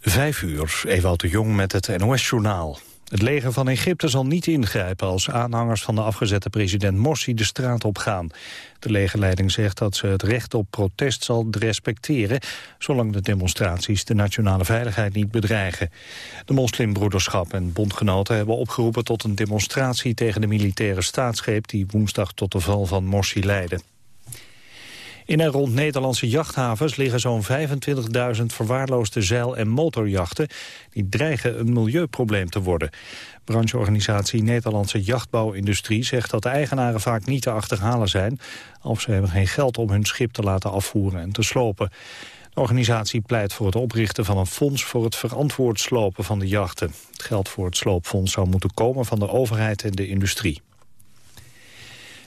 Vijf uur, Ewout de Jong met het NOS-journaal. Het leger van Egypte zal niet ingrijpen als aanhangers van de afgezette president Morsi de straat op gaan. De legerleiding zegt dat ze het recht op protest zal respecteren, zolang de demonstraties de nationale veiligheid niet bedreigen. De moslimbroederschap en bondgenoten hebben opgeroepen tot een demonstratie tegen de militaire staatsgreep die woensdag tot de val van Morsi leidde. In en rond Nederlandse jachthavens liggen zo'n 25.000 verwaarloosde zeil- en motorjachten... die dreigen een milieuprobleem te worden. Brancheorganisatie Nederlandse Jachtbouwindustrie zegt dat de eigenaren vaak niet te achterhalen zijn... of ze hebben geen geld om hun schip te laten afvoeren en te slopen. De organisatie pleit voor het oprichten van een fonds voor het verantwoord slopen van de jachten. Het geld voor het sloopfonds zou moeten komen van de overheid en de industrie.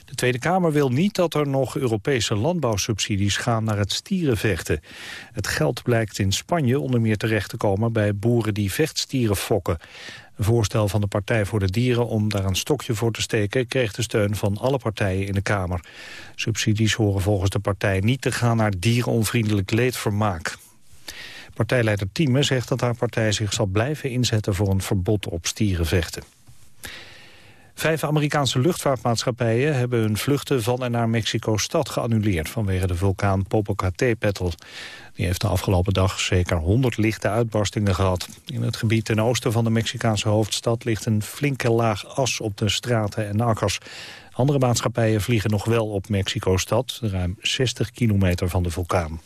De Tweede Kamer wil niet dat er nog Europese landbouwsubsidies gaan naar het stierenvechten. Het geld blijkt in Spanje onder meer terecht te komen bij boeren die vechtstieren fokken. Een voorstel van de Partij voor de Dieren om daar een stokje voor te steken... kreeg de steun van alle partijen in de Kamer. Subsidies horen volgens de partij niet te gaan naar dierenonvriendelijk leedvermaak. Partijleider Thieme zegt dat haar partij zich zal blijven inzetten... voor een verbod op stierenvechten. Vijf Amerikaanse luchtvaartmaatschappijen hebben hun vluchten van en naar Mexico-stad geannuleerd vanwege de vulkaan Popocatépetl. Die heeft de afgelopen dag zeker 100 lichte uitbarstingen gehad. In het gebied ten oosten van de Mexicaanse hoofdstad ligt een flinke laag as op de straten en akkers. Andere maatschappijen vliegen nog wel op Mexico-stad, ruim 60 kilometer van de vulkaan.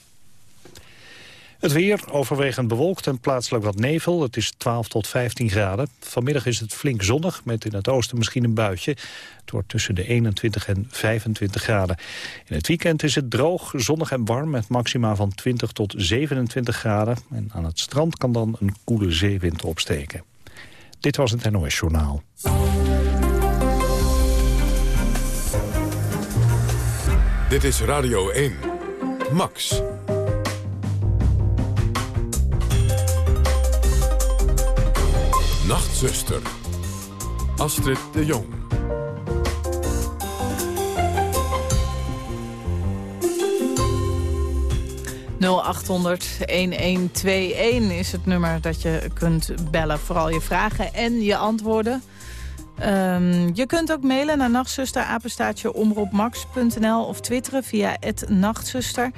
Het weer overwegend bewolkt en plaatselijk wat nevel. Het is 12 tot 15 graden. Vanmiddag is het flink zonnig, met in het oosten misschien een buitje. Het wordt tussen de 21 en 25 graden. In het weekend is het droog, zonnig en warm... met maxima van 20 tot 27 graden. En aan het strand kan dan een koele zeewind opsteken. Dit was het NOS Journaal. Dit is Radio 1. Max. Nachtzuster. Astrid de Jong. ...0800-1121 is het nummer dat je kunt bellen. Vooral je vragen en je antwoorden. Um, je kunt ook mailen naar nachtzuster, omroepmax.nl... of twitteren via het nachtzuster...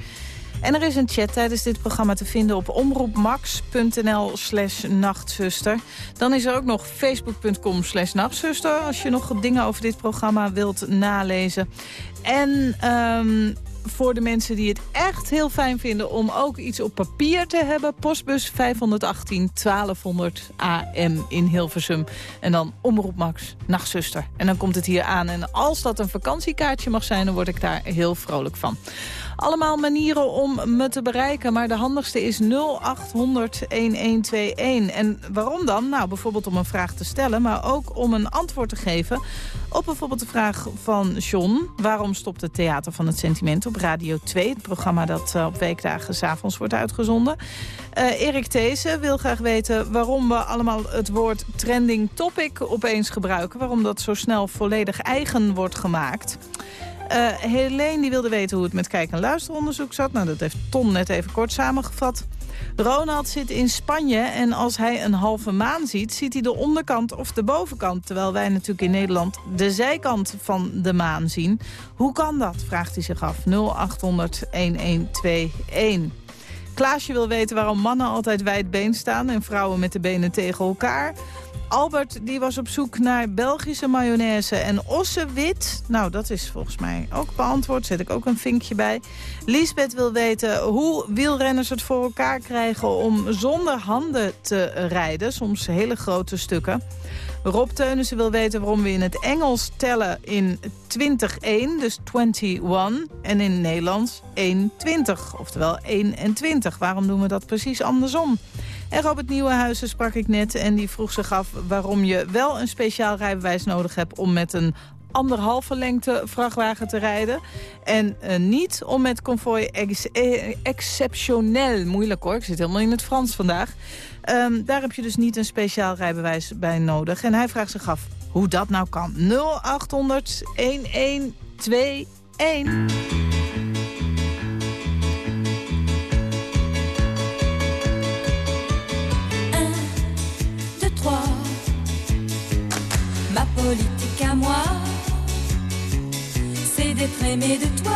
En er is een chat tijdens dit programma te vinden op omroepmax.nl slash nachtzuster. Dan is er ook nog facebook.com slash nachtzuster... als je nog dingen over dit programma wilt nalezen. En um, voor de mensen die het echt heel fijn vinden... om ook iets op papier te hebben. Postbus 518 1200 AM in Hilversum. En dan Omroep Max, Nachtzuster. En dan komt het hier aan. En als dat een vakantiekaartje mag zijn... dan word ik daar heel vrolijk van. Allemaal manieren om me te bereiken, maar de handigste is 0800-1121. En waarom dan? Nou, bijvoorbeeld om een vraag te stellen, maar ook om een antwoord te geven... op bijvoorbeeld de vraag van John. Waarom stopt het Theater van het Sentiment op Radio 2? Het programma dat uh, op weekdagen s'avonds wordt uitgezonden. Uh, Erik Theesen wil graag weten waarom we allemaal het woord trending topic opeens gebruiken. Waarom dat zo snel volledig eigen wordt gemaakt. Uh, Helene die wilde weten hoe het met kijk- en luisteronderzoek zat. Nou, dat heeft Ton net even kort samengevat. Ronald zit in Spanje en als hij een halve maan ziet... ziet hij de onderkant of de bovenkant. Terwijl wij natuurlijk in Nederland de zijkant van de maan zien. Hoe kan dat, vraagt hij zich af. 0800-1121. Klaasje wil weten waarom mannen altijd wijdbeen staan... en vrouwen met de benen tegen elkaar... Albert die was op zoek naar Belgische mayonaise en ossewit. Nou, dat is volgens mij ook beantwoord. Zet ik ook een vinkje bij. Lisbeth wil weten hoe wielrenners het voor elkaar krijgen... om zonder handen te rijden. Soms hele grote stukken. Rob Teunissen wil weten waarom we in het Engels tellen in 20-1, dus 21, en in het Nederlands 1-20, oftewel 1 en 20. Waarom doen we dat precies andersom? En Robert Nieuwenhuizen sprak ik net en die vroeg zich af waarom je wel een speciaal rijbewijs nodig hebt om met een anderhalve lengte vrachtwagen te rijden. En eh, niet om met convoy ex eh, exceptioneel, moeilijk hoor, ik zit helemaal in het Frans vandaag. Ehm, daar heb je dus niet een speciaal rijbewijs bij nodig. En hij vraagt zich af hoe dat nou kan. 0800 1121. politique à moi. Aimer de toi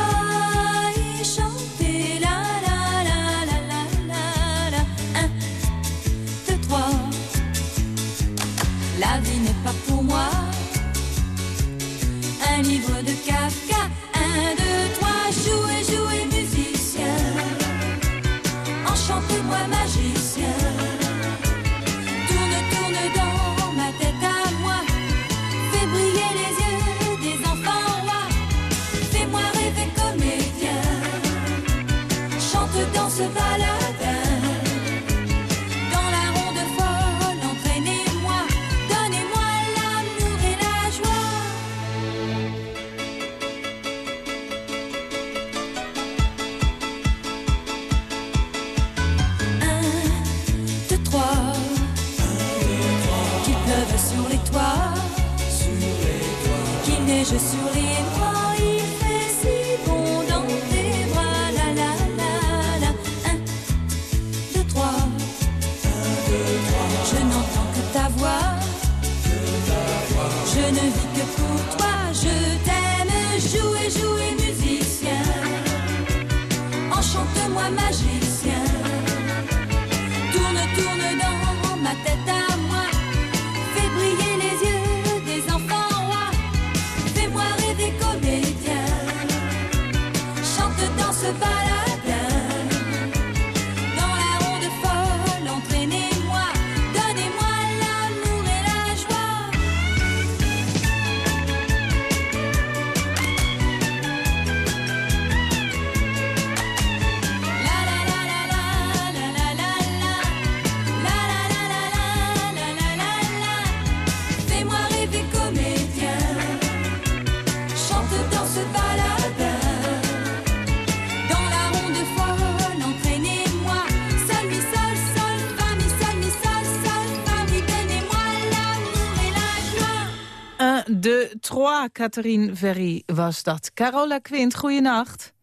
et chanter la la la la la la la. Un, deux, trois. La vie n'est pas pour moi un livre de Kafka. valeur. 1, 2, 3. Catherine Verry was dat. Carola Quint, goeienacht.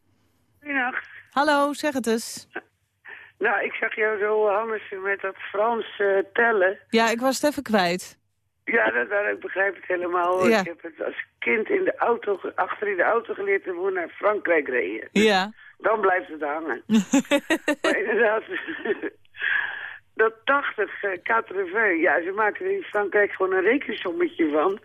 Goedenacht. Hallo, zeg het eens. Nou, ik zag jou zo, Hannes, met dat Frans eh, tellen. Ja, ik was het even kwijt. Ja, dat, dat, ik begrijp het helemaal. Ja. Ik heb het als kind in de auto, achter in de auto geleerd en we naar Frankrijk reden. Ja. Dan blijft het hangen. maar inderdaad, dat 80 uh, 80, ja, ze maken er in Frankrijk gewoon een rekensommetje van.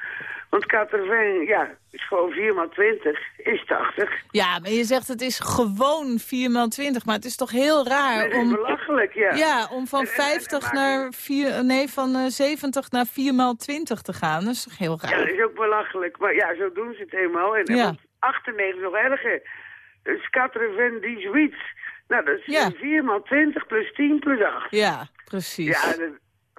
Want 80, ja, is gewoon 4 x 20, is 80. Ja, maar je zegt het is gewoon 4 x 20, maar het is toch heel raar om... belachelijk, ja. Ja, om van En- en- en- en 50 maken- naar 4, nee, van eh, 70 naar 4 x 20 te gaan. Dat is toch heel Ja, raar? dat is ook belachelijk. Maar ja, zo doen ze het helemaal. En, Ja. op 98 nog erger. Dus 98. Nou, dat is Ja. 4 x 20 plus 10 plus 8. Ja, precies. Ja,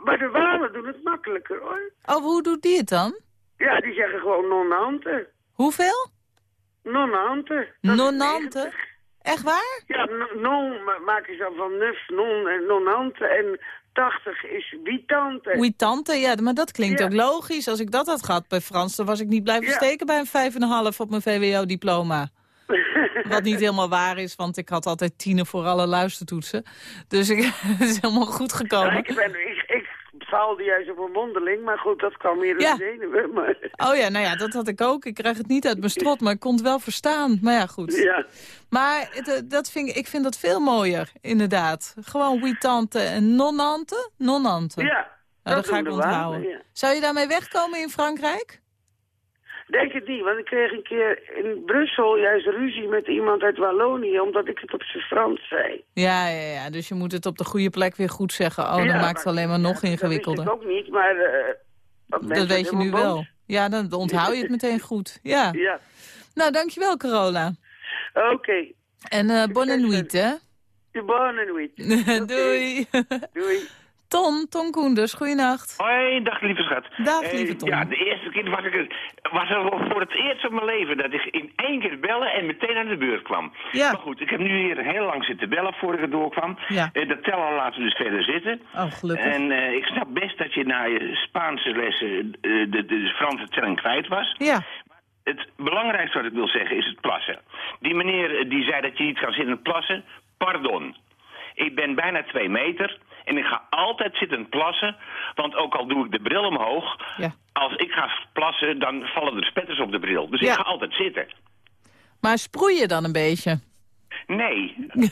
maar de Walen doen het makkelijker, hoor. Oh, hoe doet die het dan? Ja, die zeggen gewoon non-ante. Hoeveel? Non-ante. Nonante? 90. Echt waar? Ja, no- non ma- maken ze dan van nuf, non en non-ante. En 80 is wietante. Oei, tante, ja, maar dat klinkt Ja. ook logisch. Als ik dat had gehad bij Frans, dan was ik niet blijven Ja. steken bij een 5,5 op mijn VWO-diploma. Wat niet helemaal waar is, want ik had altijd tienen voor alle luistertoetsen. Dus ik, het is helemaal goed Ja, gekomen. ik, ben, ik, ik faalde juist op een mondeling, maar goed, dat kwam meer Ja. de zenuwen. Maar, Oh ja, nou ja, dat had ik ook. Ik krijg het niet uit mijn strot, maar ik kon het wel verstaan. Maar ja, goed. ja. Maar het, eh, dat vind ik, ik vind dat veel mooier, inderdaad. Gewoon wie tante en nonante? Nonante. Ja, Nou, dat ga ik onthouden. ja. Zou je daarmee wegkomen in Frankrijk? Denk het niet, want ik kreeg een keer in Brussel juist ruzie met iemand uit Wallonië... omdat ik het op zijn Frans zei. Ja, ja, ja, dus je moet het op de goede plek weer goed zeggen. Oh, Ja, dan maakt het alleen maar nog Dat ingewikkelder. wist ik ook niet, maar... eh, dat Dat weet je nu wel. Ja, dan onthoud je het meteen goed. Ja. Ja, Nou, dankjewel, Carola. oké. En eh bonne nuit, hè? Bonne nuit. Doei. Doei. Ton, Ton Koenders, goeienacht. Hoi, dag lieve schat. Dag, Eh, lieve Tom. Ja, de eerste keer was ik was er voor het eerst op mijn leven dat ik in één keer bellen en meteen aan de beurt kwam. Ja. Maar goed, ik heb nu hier heel lang zitten bellen voor ik er doorkwam. Ja. Eh, dat tellen laten we dus verder zitten. Oh, gelukkig. En eh, ik snap best dat je na je Spaanse lessen de, de Franse telling kwijt was. Ja, Het belangrijkste wat ik wil zeggen is het plassen. Die meneer die zei dat je niet kan zitten plassen, pardon. Ik ben bijna twee meter en ik ga altijd zitten plassen. Want ook al doe ik de bril omhoog, Ja. als ik ga plassen dan vallen er spetters op de bril. Dus Ja. ik ga altijd zitten. Maar sproei je dan een beetje? Nee.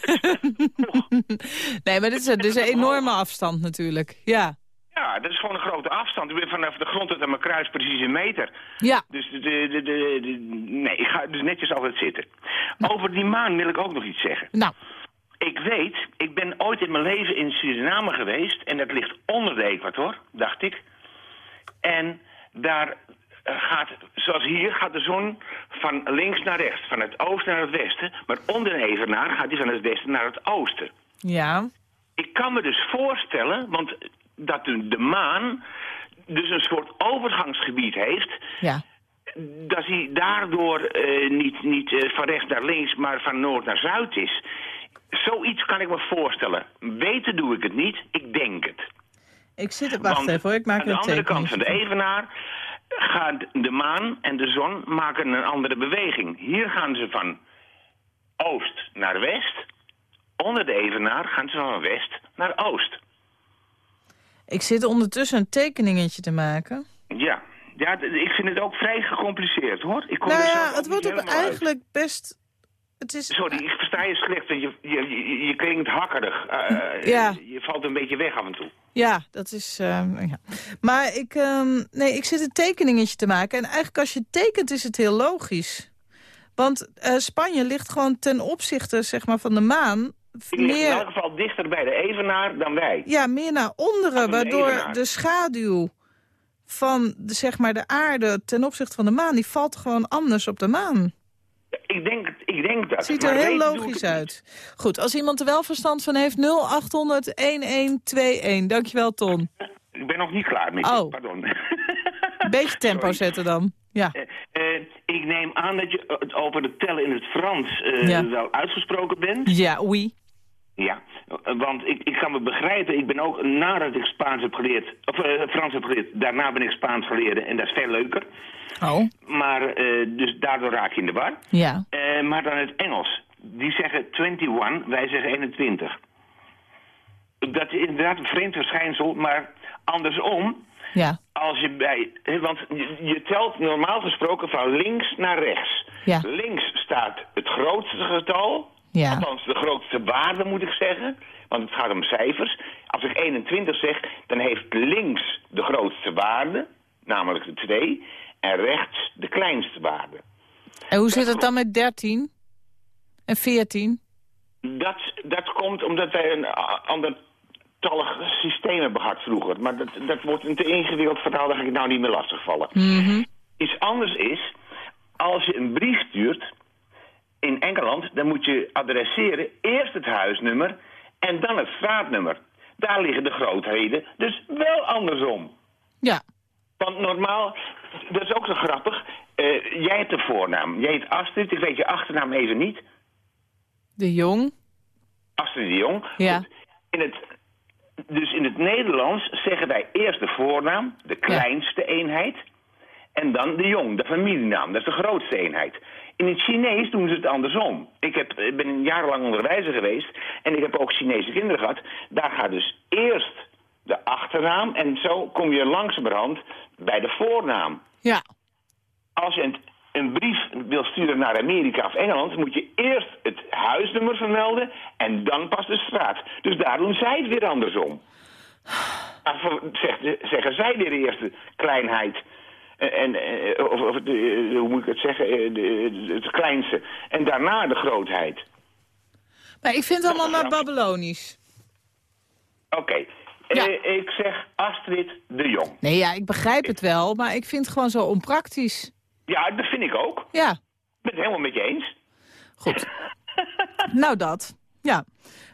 nee, maar dit is, dit is een enorme afstand natuurlijk. Ja, Ja, dat is gewoon een grote afstand. Ik ben vanaf de grond tot aan mijn kruis precies een meter. ja. Dus de, de, de, nee, ik ga dus netjes altijd zitten. Over die maan wil ik ook nog iets zeggen. Nou, Ik weet, ik ben ooit in mijn leven in Suriname geweest... en dat ligt onder de equator, dacht ik. En daar eh, gaat, zoals hier, gaat de zon van links naar rechts. Van het oosten naar het westen. Maar onder de evenaar gaat hij van het westen naar het oosten. ja. Ik kan me dus voorstellen, want dat de, de maan dus een soort overgangsgebied heeft... Ja. dat hij daardoor eh, niet, niet eh, van rechts naar links, maar van noord naar zuid is. Zoiets kan ik me voorstellen. Weten doe ik het niet, ik denk het. Ik zit wacht Want even hoor, ik maak aan de een andere kant van de tekening. evenaar gaat de maan en de zon maken een andere beweging. Hier gaan ze van oost naar west. Onder de evenaar gaan ze van west naar oost. Ik zit ondertussen een tekeningetje te maken. Ja, ja ik vind het ook vrij gecompliceerd hoor. Ik kom nou er ja, het wordt ook uit. eigenlijk best... Het is, Sorry, ik versta je slecht. Je, je, je, je klinkt hakkerig. Eh, Ja. Je valt een beetje weg af en toe. Ja, dat is... ehm, ja. Maar ik, ehm, nee, ik zit een tekeningetje te maken. En eigenlijk als je tekent is het heel logisch. Want eh, Spanje ligt gewoon ten opzichte zeg maar, van de maan... Lig in elk meer, geval dichter bij de evenaar dan wij. ja, meer naar onderen, de waardoor de schaduw van de, zeg maar, de aarde ten opzichte van de maan... die valt gewoon anders op de maan. Ik denk, het- ik denk dat. Het ziet er heel logisch uit. Goed, als iemand er wel verstand van heeft, 0800-1121. Dankjewel, Ton. Ik ben nog niet klaar met Oh. pardon. Een beetje tempo Sorry. zetten dan. Ja. Eh, eh, ik neem aan dat je het over de tellen in het Frans eh, Ja. wel uitgesproken bent. Ja, oui. Ja, want ik, ik kan me begrijpen, ik ben ook nadat ik Spaans heb geleerd, of eh, Frans heb geleerd, daarna ben ik Spaans geleerd en dat is veel leuker. Oh. Maar, eh, dus daardoor raak je in de war. Ja. Eh, maar dan het Engels. Die zeggen 21, wij zeggen 21. Dat is inderdaad een vreemd verschijnsel, maar andersom, Ja. als je bij... hè, Want je, je telt normaal gesproken van links naar rechts. Ja. Links staat het grootste getal, Ja. althans de grootste waarde moet ik zeggen, want het gaat om cijfers. Als ik 21 zeg, dan heeft links de grootste waarde, namelijk de 2, en rechts de kleinste waarde. En hoe zit het dan met 13? En 14? Dat, dat komt omdat wij een andertallig systeem hebben gehad vroeger. Maar dat, dat wordt een te ingewikkeld verhaal, daar ga ik nou niet meer lastigvallen. Mhm. Iets anders is, als je een brief stuurt in Engeland... dan moet je adresseren eerst het huisnummer en dan het straatnummer. Daar liggen de grootheden dus wel andersom. Ja. Want normaal, dat is ook zo grappig... eh, jij hebt een voornaam. Jij heet Astrid, ik weet je achternaam even niet... De Jong. Astrid de Jong. Ja. Goed. In het, dus in het Nederlands zeggen wij eerst de voornaam, de kleinste eenheid. En dan de Jong, de familienaam, dat is de grootste eenheid. In het Chinees doen ze het andersom. Ik heb, ik ben jarenlang onderwijzer geweest en ik heb ook Chinese kinderen gehad. Daar gaat dus eerst de achternaam en zo kom je langzamerhand bij de voornaam Ja. als je een, een brief wil sturen naar Amerika of Engeland, moet je eerst het huisnummer vermelden en dan pas de straat. Dus daar doen zij het weer andersom. Zeggen zij weer eerst de kleinheid. Eh, En, eh, of, of de, hoe moet ik het zeggen, eh, de- het kleinste. En daarna de grootheid. Maar ik vind het allemaal maar Babylonisch. Oké, Ja. Eh, ik zeg Astrid de Jong. Nee, ja, ik begrijp het wel, maar ik vind het gewoon zo onpraktisch. Ja, dat vind ik ook. Ja, Ik ben het helemaal met je eens. goed. nou, dat. Ja.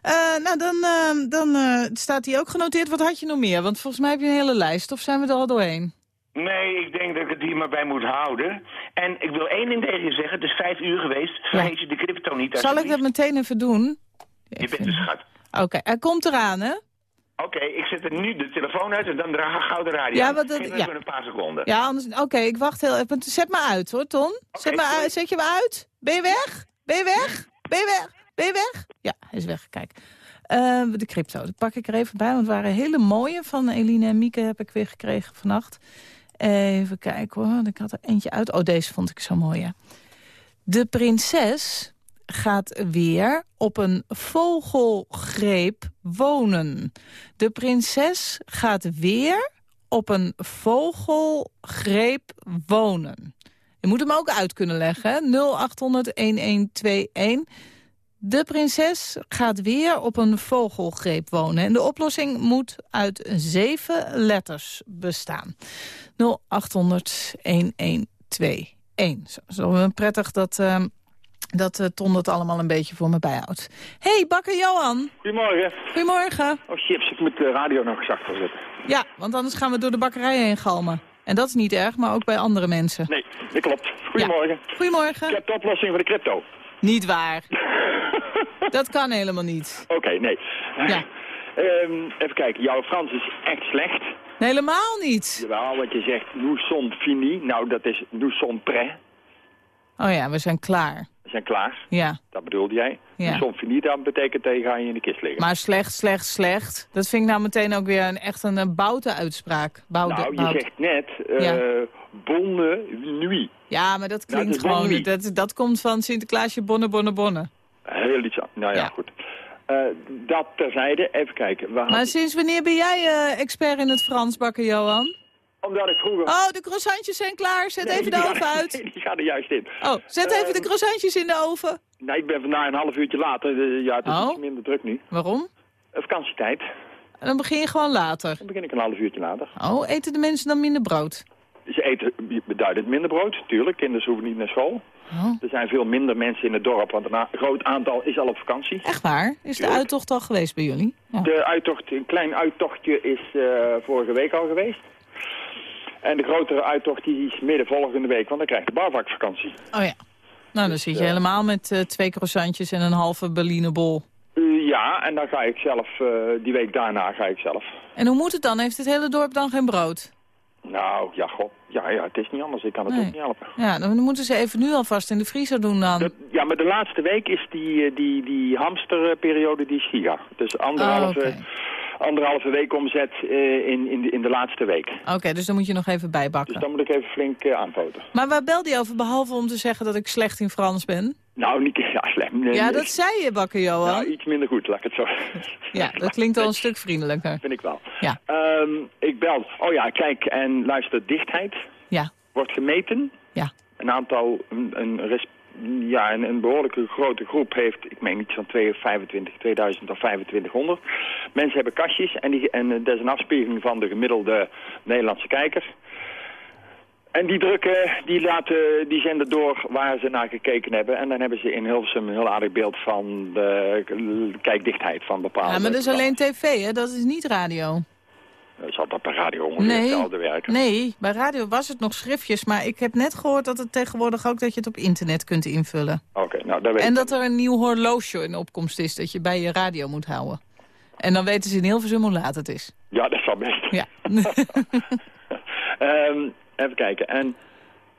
Eh, nou, dan, eh, dan eh, staat hij ook genoteerd. Wat had je nog meer? Want volgens mij heb je een hele lijst. Of zijn we er al doorheen? Nee, ik denk dat ik het hier maar bij moet houden. En ik wil één ding tegen je zeggen. Het is vijf uur geweest. Vergeet je de crypto niet. Zal ik dat meteen even doen? Je bent de schat. Oké, hij komt eraan, hè? Oké, ik zet er nu de telefoon uit en dan draag ik gauw de radio. Ja, want dat- Geef ja. een paar seconden. Ja, anders... Oké, ik wacht heel even. Zet me uit, hoor, Ton. Zet, me uit. Zet je me uit? Ben je weg? Ben je weg? Ben je weg? Ben je weg? Ja, hij is weg. Kijk. Eh, de crypto, dat pak ik er even bij. Want het waren hele mooie van Eline en Mieke heb ik weer gekregen vannacht. Even kijken hoor. Ik had er eentje uit. Oh, deze vond ik zo mooi, ja. De prinses gaat weer op een vogelgreep wonen. De prinses gaat weer op een vogelgreep wonen. Je moet hem ook uit kunnen leggen, hè? 0800-1121. De prinses gaat weer op een vogelgreep wonen. En de oplossing moet uit zeven letters bestaan. 0800-1121. Zo zo prettig dat, ehm, dat eh, Ton het allemaal een beetje voor me bijhoudt. hey, bakker Johan. Goedemorgen. Goedemorgen. Oh chips, ik moet de radio nog zachter zetten. Ja, want anders gaan we door de bakkerij heen galmen. En dat is niet erg, maar ook bij andere mensen. Nee, dat klopt. Goedemorgen. Goedemorgen. Ik heb de oplossing voor de crypto. Niet waar. dat kan helemaal niet. Oké, nee. Ja. Ehm, even kijken, jouw Frans is echt slecht. Helemaal niet. Jawel, want je zegt nous sommes fini. Nou, dat is nous sommes prêts. Oh ja, we zijn klaar. We zijn klaar. Ja. Dat bedoelde jij. Ja. Nous sommes fini, dat betekent dat je ga je in de kist liggen. Maar slecht, slecht, slecht. Dat vind ik nou meteen ook weer een, echt een, eh, boute uitspraak. Nou, je zegt net eh Ja. bonne nuit. Ja, maar dat klinkt gewoon. Dat, dat komt van Sinterklaasje bonne, bonne, bonne. Heel iets. Nou ja, Ja. goed. Eh, dat terzijde, even kijken. Maar sinds wanneer ben jij eh, expert in het Frans bakken, Johan? Omdat ik vroeger... Oh, de croissantjes zijn klaar. Zet Nee, even de oven uit. Nee, die gaan er juist in. Oh, zet even de Ehm, croissantjes in de oven. Nee, ik ben vandaag een half uurtje later. Eh, ja, het is Oh. iets minder druk nu. Waarom? Eh, vakantietijd. En dan begin je gewoon later. Dan begin ik een half uurtje later. Oh, eten de mensen dan minder brood? Ze eten beduidend minder brood, tuurlijk. Kinderen hoeven niet naar school. Oh. Er zijn veel minder mensen in het dorp, want een groot aantal is al op vakantie. Echt waar? Is de uittocht al geweest bij jullie? Ja. De uittocht, een klein uittochtje is eh, vorige week al geweest. En de grotere uittocht die is midden volgende week, want dan krijgt de bouwvakvakantie. Oh ja. Nou, dan zit je ja. helemaal met eh, twee croissantjes en een halve Berlinebol. Eh, ja, en dan ga ik zelf, eh, die week daarna ga ik zelf. En hoe moet het dan? Heeft het hele dorp dan geen brood? Nou, ja, god. Ja, ja, het is niet anders. Ik kan het Nee. ook niet helpen. Ja, dan moeten ze even nu alvast in de vriezer doen dan. Ja, maar de laatste week is die, eh, die, die hamsterperiode die is giga. Dus anderhalve, Oh, oké. anderhalve week omzet eh, in, in, de, in de laatste week. Oké, dus dan moet je nog even Dus bijbakken. dan moet ik even flink uh, aanpoten. Maar waar belde je over, behalve om te zeggen dat ik slecht in Frans ben? Nou, niet ja, slecht. Ja, dat zei je, bakker Johan. Nou, iets minder goed, laat ik het zo Ja, dat klinkt al een stuk vriendelijker. Vind ik wel. Ja. Ehm, ik bel. Oh ja, kijk, en luister, dichtheid Ja, wordt gemeten. ja. Een aantal, een, ja, een, een behoorlijke grote groep heeft, ik meen iets van 2 of 25, 2000 of 2500. Mensen hebben kastjes en, die, en eh, dat is een afspiegeling van de gemiddelde Nederlandse kijker. En die drukken, die, laten, die zenden door waar ze naar gekeken hebben. En dan hebben ze in Hilversum een heel aardig beeld van de kijkdichtheid van bepaalde... ja maar dat is alleen tv, hè? Dat is niet radio. Zal dat per radio ongeveer Nee, hetzelfde werken? nee, bij radio was het nog schriftjes. Maar ik heb net gehoord dat het tegenwoordig ook dat je het op internet kunt invullen. Oké, nou, dat weet En ik. dat er een nieuw horloge in opkomst is dat je bij je radio moet houden. En dan weten ze in Hilversum hoe laat het is. Ja, dat zal best. Ja. Ehm, even kijken. En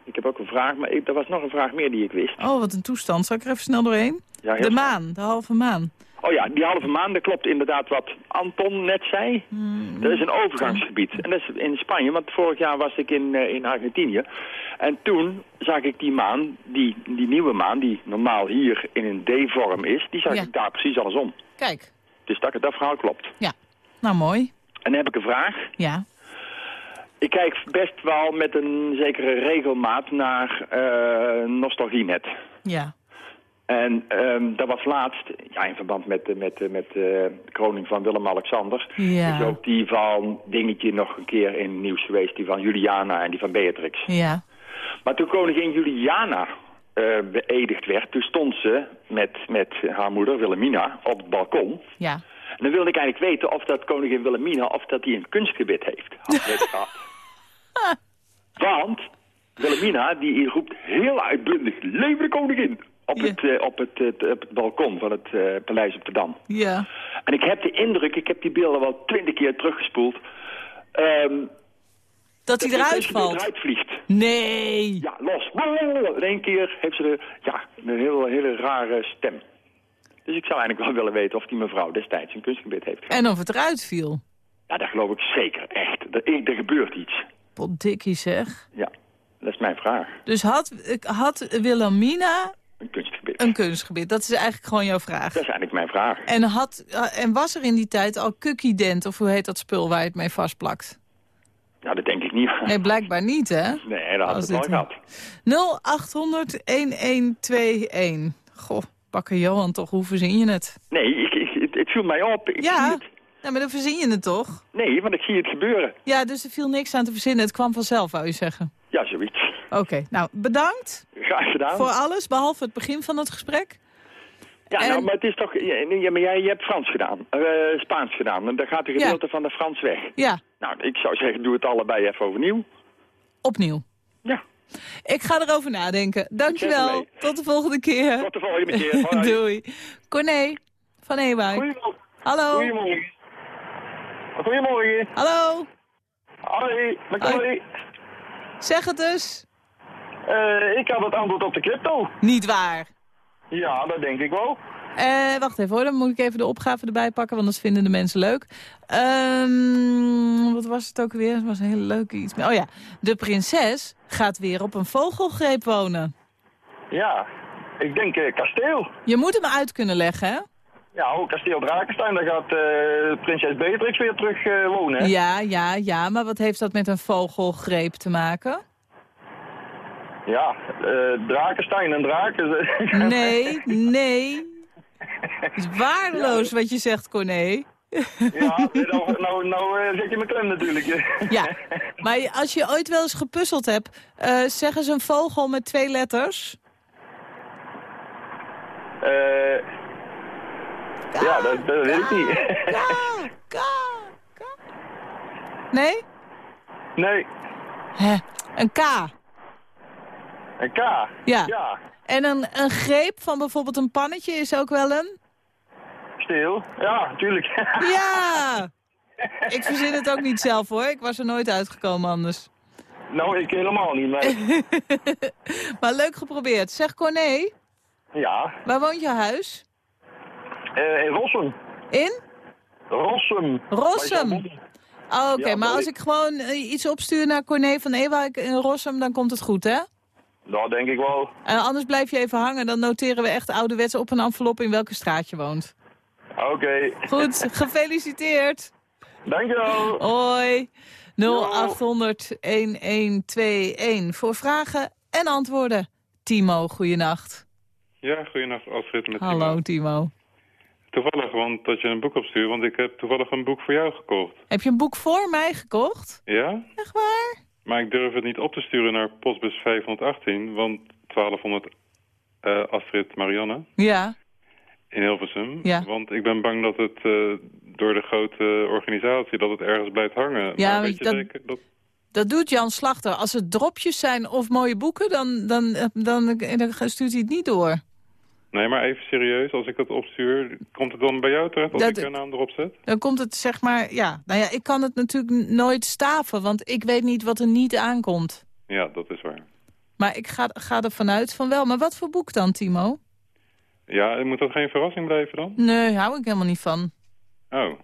ik heb ook een vraag, maar ik, er was nog een vraag meer die ik wist. oh, wat een toestand. Zal ik er even snel doorheen? Ja, De snel. maan, de halve maan. Oh ja, die halve maan, dat klopt inderdaad wat Anton net zei. Hmm. Dat is een overgangsgebied. En dat is in Spanje, want vorig jaar was ik in, eh, in Argentinië. En toen zag ik die maan, die, die nieuwe maan, die normaal hier in een D-vorm is, die zag Ja. ik daar precies andersom. Kijk, Dus dat, dat verhaal klopt. ja. Nou, mooi. En dan heb ik een vraag. Ja. Ik kijk best wel met een zekere regelmaat naar eh nostalgienet. Ja. En ehm, dat was laatst, ja, in verband met, de- met, de- met de kroning van Willem-Alexander... Ja. is ook die van Dingetje nog een keer in het nieuws geweest. Die van Juliana en die van Beatrix. Ja. Maar toen koningin Juliana eh, beëdigd werd... toen stond ze met, met haar moeder Wilhelmina op het balkon... Ja. En dan wilde ik eigenlijk weten of dat koningin Wilhelmina... of dat die een kunstgebit heeft. Had. Want Wilhelmina die roept heel uitbundig... Leven de koningin! Op, Ja. het, eh, op, het, eh, op het balkon van het eh, paleis op de Dam. Ja. En ik heb de indruk, ik heb die beelden wel twintig keer teruggespoeld... ehm, Dat hij eruit valt. eruit vliegt. Nee. Ja, los. In één keer heeft ze de, ja, een heel, hele rare stem. Dus ik zou eigenlijk wel willen weten of die mevrouw destijds een kunstgebit heeft gehad. En of het eruit viel. Ja, dat geloof ik zeker, echt. Er, er gebeurt iets. Potdikkie zeg. Ja. Dat is mijn vraag. Dus had, had Wilhelmina Een kunstgebied. een kunstgebied? Dat is eigenlijk gewoon jouw vraag. Dat is eigenlijk mijn vraag. En, had, eh, en was er in die tijd al Dent of hoe heet dat spul waar je het mee vastplakt? Nou, dat denk ik niet. Nee, blijkbaar niet, hè? Nee, dat had Als het dit- gehad. 0800-1121. Goh, bakker Johan, toch, hoe verzin je het? Nee, ik, ik, het, het viel mij op. Ik zie ja, het. Ja, maar dan verzin je het toch? Nee, want ik zie het gebeuren. Ja, dus er viel niks aan te verzinnen. Het kwam vanzelf, wou je zeggen. Ja, zoiets. Oké, nou, bedankt Graag gedaan. voor alles, behalve het begin van het gesprek. Ja, en- nou, maar het is toch... Ja, maar jij je hebt Frans gedaan. eh, Spaans gedaan. En dan gaat een Ja. gedeelte van de Frans weg. Ja, Nou, ik zou zeggen, doe het allebei even overnieuw. opnieuw. Ja, Ik ga erover nadenken. Dankjewel. Tot de volgende keer. tot de volgende keer. Doei. Corné van Ewijk. Goedemorgen. Hallo. Goedemorgen. Goedemorgen. Hallo. Hoi, met. Corrie. Zeg het dus. Eh, ik had het antwoord op de crypto. Niet waar. Ja, dat denk ik wel. Eh, wacht even hoor, dan moet ik even de opgave erbij pakken, want dat vinden de mensen leuk. Ehm, wat was het ook weer? Het was een hele leuke iets. Oh ja, de prinses gaat weer op een vogelgreep wonen. Ja, ik denk eh, kasteel. Je moet hem uit kunnen leggen, hè? Ja, ook kasteel Drakenstein. Daar gaat eh, prinses Beatrix weer terug eh, wonen. hè? Ja, ja, ja, maar wat heeft dat met een vogelgreep te maken? Ja, eh, Drakenstein en draken. Nee, nee. Het is waardeloos wat je zegt, Corné. ja, nou, nou, nou zit je me klem natuurlijk. Ja, maar als je ooit wel eens gepuzzeld hebt, eh zeg eens een vogel met twee letters. Eh, ja, dat, dat weet ik niet. Ka, ka, ka. Nee? nee, Hè, een K. een K. Ja. Ja, En een, een greep van bijvoorbeeld een pannetje is ook wel een... stil. Ja, natuurlijk. Ja! Ik verzin het ook niet zelf hoor, ik was er nooit uitgekomen anders. nou, ik helemaal niet. Nee. Maar leuk geprobeerd. Zeg Corné, Ja, waar woont jouw huis? Eh, in Rossum. In? Rossum. Rossum. Oh, Oké, Ja, maar als ik- gewoon eh, iets opstuur naar Corné van Ewijk in Rossum, dan komt het goed, hè? Dat denk ik wel. En anders blijf je even hangen, dan noteren we echt ouderwets op een envelop in welke straat je woont. Oké, Goed, gefeliciteerd. dankjewel. Hoi. 0800 1121 voor vragen en antwoorden. Timo, goeienacht. Ja, goeienacht Astrid met Hallo Timo. Timo. Toevallig, want dat je een boek opstuurt, want ik heb toevallig een boek voor jou gekocht. Heb je een boek voor mij gekocht? Ja? Echt waar? Maar ik durf het niet op te sturen naar postbus 518, want 1200 eh, Astrid Marianne Ja. in Hilversum. Ja. Want ik ben bang dat het eh, door de grote organisatie, dat het ergens blijft hangen. Ja, maar weet je dat- zeker dat... Dat doet Jan Slachter. Als het dropjes zijn of mooie boeken, dan, dan, dan, dan stuurt hij het niet door. Nee, maar even serieus, als ik dat opstuur, komt het dan bij jou terecht als Dat- ik je naam erop zet? Dan komt het zeg maar, ja. Nou ja, ik kan het natuurlijk nooit staven, want ik weet niet wat er niet aankomt. Ja, dat is waar. Maar ik ga, ga er vanuit van wel. Maar wat voor boek dan, Timo? Ja, moet dat geen verrassing blijven dan? Nee, hou ik helemaal niet van. Oh. Nou,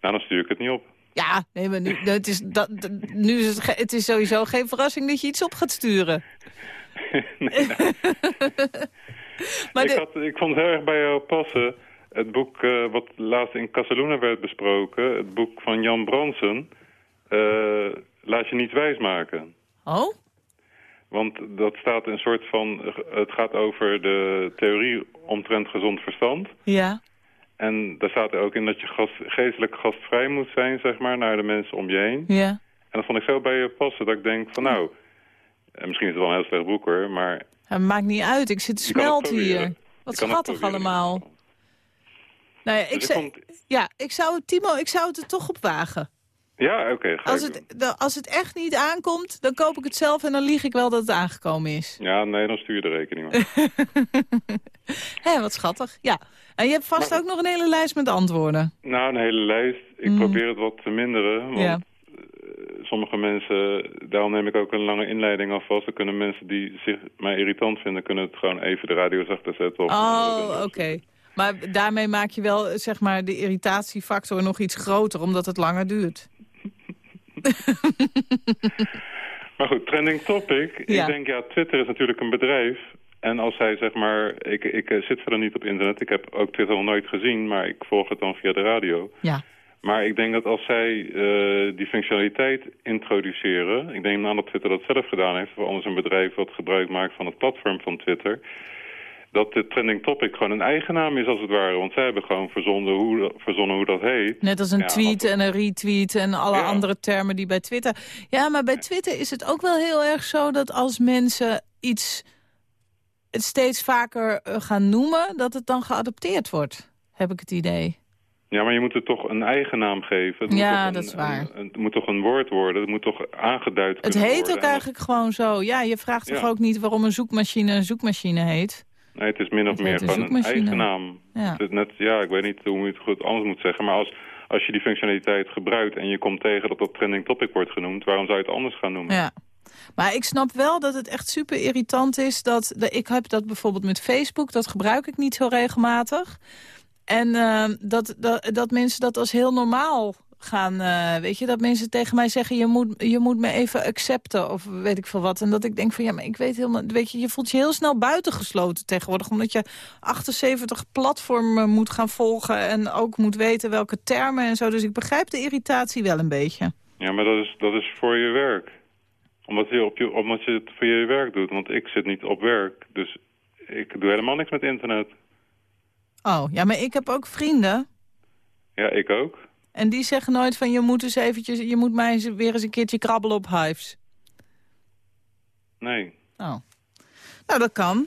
dan stuur ik het niet op. Ja, nee, maar nu, het, is, dat, nu is het, het is sowieso geen verrassing dat je iets op gaat sturen. maar ik, de- had, ik vond het heel erg bij jou passen. Het boek eh, wat laatst in Casaluna werd besproken. Het boek van Jan Bransen. eh, Laat je niet wijsmaken. Oh? Want dat staat een soort van... Het gaat over de theorie omtrent gezond verstand. Ja. En daar staat er ook in dat je gast, geestelijk gastvrij moet zijn, zeg maar, naar de mensen om je heen. Ja. En dat vond ik zo bij je passen dat ik denk van nou... eh, misschien is het wel een heel slecht boek hoor, maar... Het maakt niet uit, ik zit te smelten hier. Wat schattig allemaal. Nou ja, ik, Dus ik ja, ik zou het, Timo, ik zou het er toch op wagen. Ja, oké. Als het, als het echt niet aankomt, dan koop ik het zelf en dan lieg ik wel dat het aangekomen is. Ja, nee, dan stuur je de rekening maar. Hé, wat schattig. Ja. En je hebt vast Maar- ook nog een hele lijst met antwoorden. Nou, een hele lijst. Ik Mm. probeer het wat te minderen. Want Ja. Sommige mensen, daarom neem ik ook een lange inleiding alvast. Dan kunnen mensen die zich mij irritant vinden, kunnen het gewoon even de radio zachter zetten. Of Oh, oké. Maar daarmee maak je wel zeg maar, de irritatiefactor nog iets groter, omdat het langer duurt. Maar goed, trending topic. Ja. Ik denk, ja, Twitter is natuurlijk een bedrijf. En als zij, zeg maar... Ik, ik eh, zit verder niet op internet. Ik heb ook Twitter nog nooit gezien, maar ik volg het dan via de radio. Ja. Maar ik denk dat als zij eh, die functionaliteit introduceren... Ik denk aan dat Twitter dat zelf gedaan heeft... of anders een bedrijf wat gebruik maakt van het platform van Twitter... dat de trending topic gewoon een eigen naam is als het ware. Want zij hebben gewoon verzonnen hoe, verzonnen hoe dat heet. Net als een Ja, tweet en een retweet en alle Ja. andere termen die bij Twitter... Ja, maar bij Twitter is het ook wel heel erg zo dat als mensen iets het steeds vaker eh, gaan noemen... dat het dan geadopteerd wordt, heb ik het idee. Ja, maar je moet het toch een eigen naam geven. Het Ja, moet toch dat een- is waar. een- het moet toch een woord worden. Het moet toch aangeduid Het heet worden. ook En eigenlijk gewoon zo. Ja, je vraagt toch ook niet waarom een zoekmachine een zoekmachine heet? Nee, het is min of Het meer heet een eigen naam. Ja. Net, ja, ik weet niet hoe je het goed anders moet zeggen. Maar als, als je die functionaliteit gebruikt en je komt tegen dat dat trending topic wordt genoemd... waarom zou je het anders gaan noemen? Ja. Maar ik snap wel dat het echt super irritant is. Dat, de, ik heb dat bijvoorbeeld met Facebook, dat gebruik ik niet zo regelmatig. En eh, dat, dat, dat mensen dat als heel normaal gaan, eh, weet je, dat mensen tegen mij zeggen... Je moet, je moet me even accepten of weet ik veel wat. En dat ik denk van, ja, maar ik weet helemaal... Weet je, je voelt je heel snel buitengesloten tegenwoordig... omdat je 78 platformen moet gaan volgen... en ook moet weten welke termen en zo. Dus ik begrijp de irritatie wel een beetje. Ja, maar dat is, dat is voor je werk. Omdat je, op je, omdat je het voor je werk doet. Want ik zit niet op werk. Dus ik doe helemaal niks met internet. Oh, ja, maar ik heb ook vrienden... Ja, ik ook. En die zeggen nooit van je moet eens eventjes, je moet mij eens weer eens een keertje krabbelen op Hives. Nee. Oh. Nou, dat kan.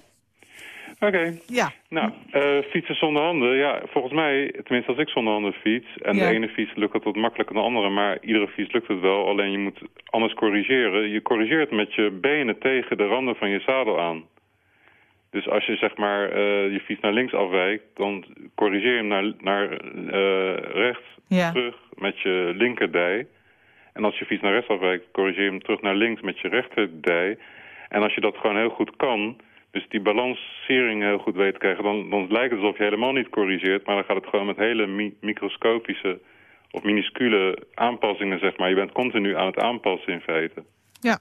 Oké. Ja. Nou, eh, fietsen zonder handen. Ja, volgens mij, tenminste als ik zonder handen fiets... en Ja. de ene fiets lukt het wat makkelijker dan de andere... maar iedere fiets lukt het wel, alleen je moet anders corrigeren. Je corrigeert met je benen tegen de randen van je zadel aan. Dus als je zeg maar eh, je fiets naar links afwijkt... dan corrigeer je hem naar, naar eh, rechts Ja. terug met je linkerdij. En als je fiets naar rechts afwijkt, corrigeer je hem terug naar links met je rechterdij. En als je dat gewoon heel goed kan, dus die balancering heel goed weet te krijgen... dan, dan lijkt het alsof je helemaal niet corrigeert... maar dan gaat het gewoon met hele mi- microscopische of minuscule aanpassingen, zeg maar. Je bent continu aan het aanpassen in feite. Ja.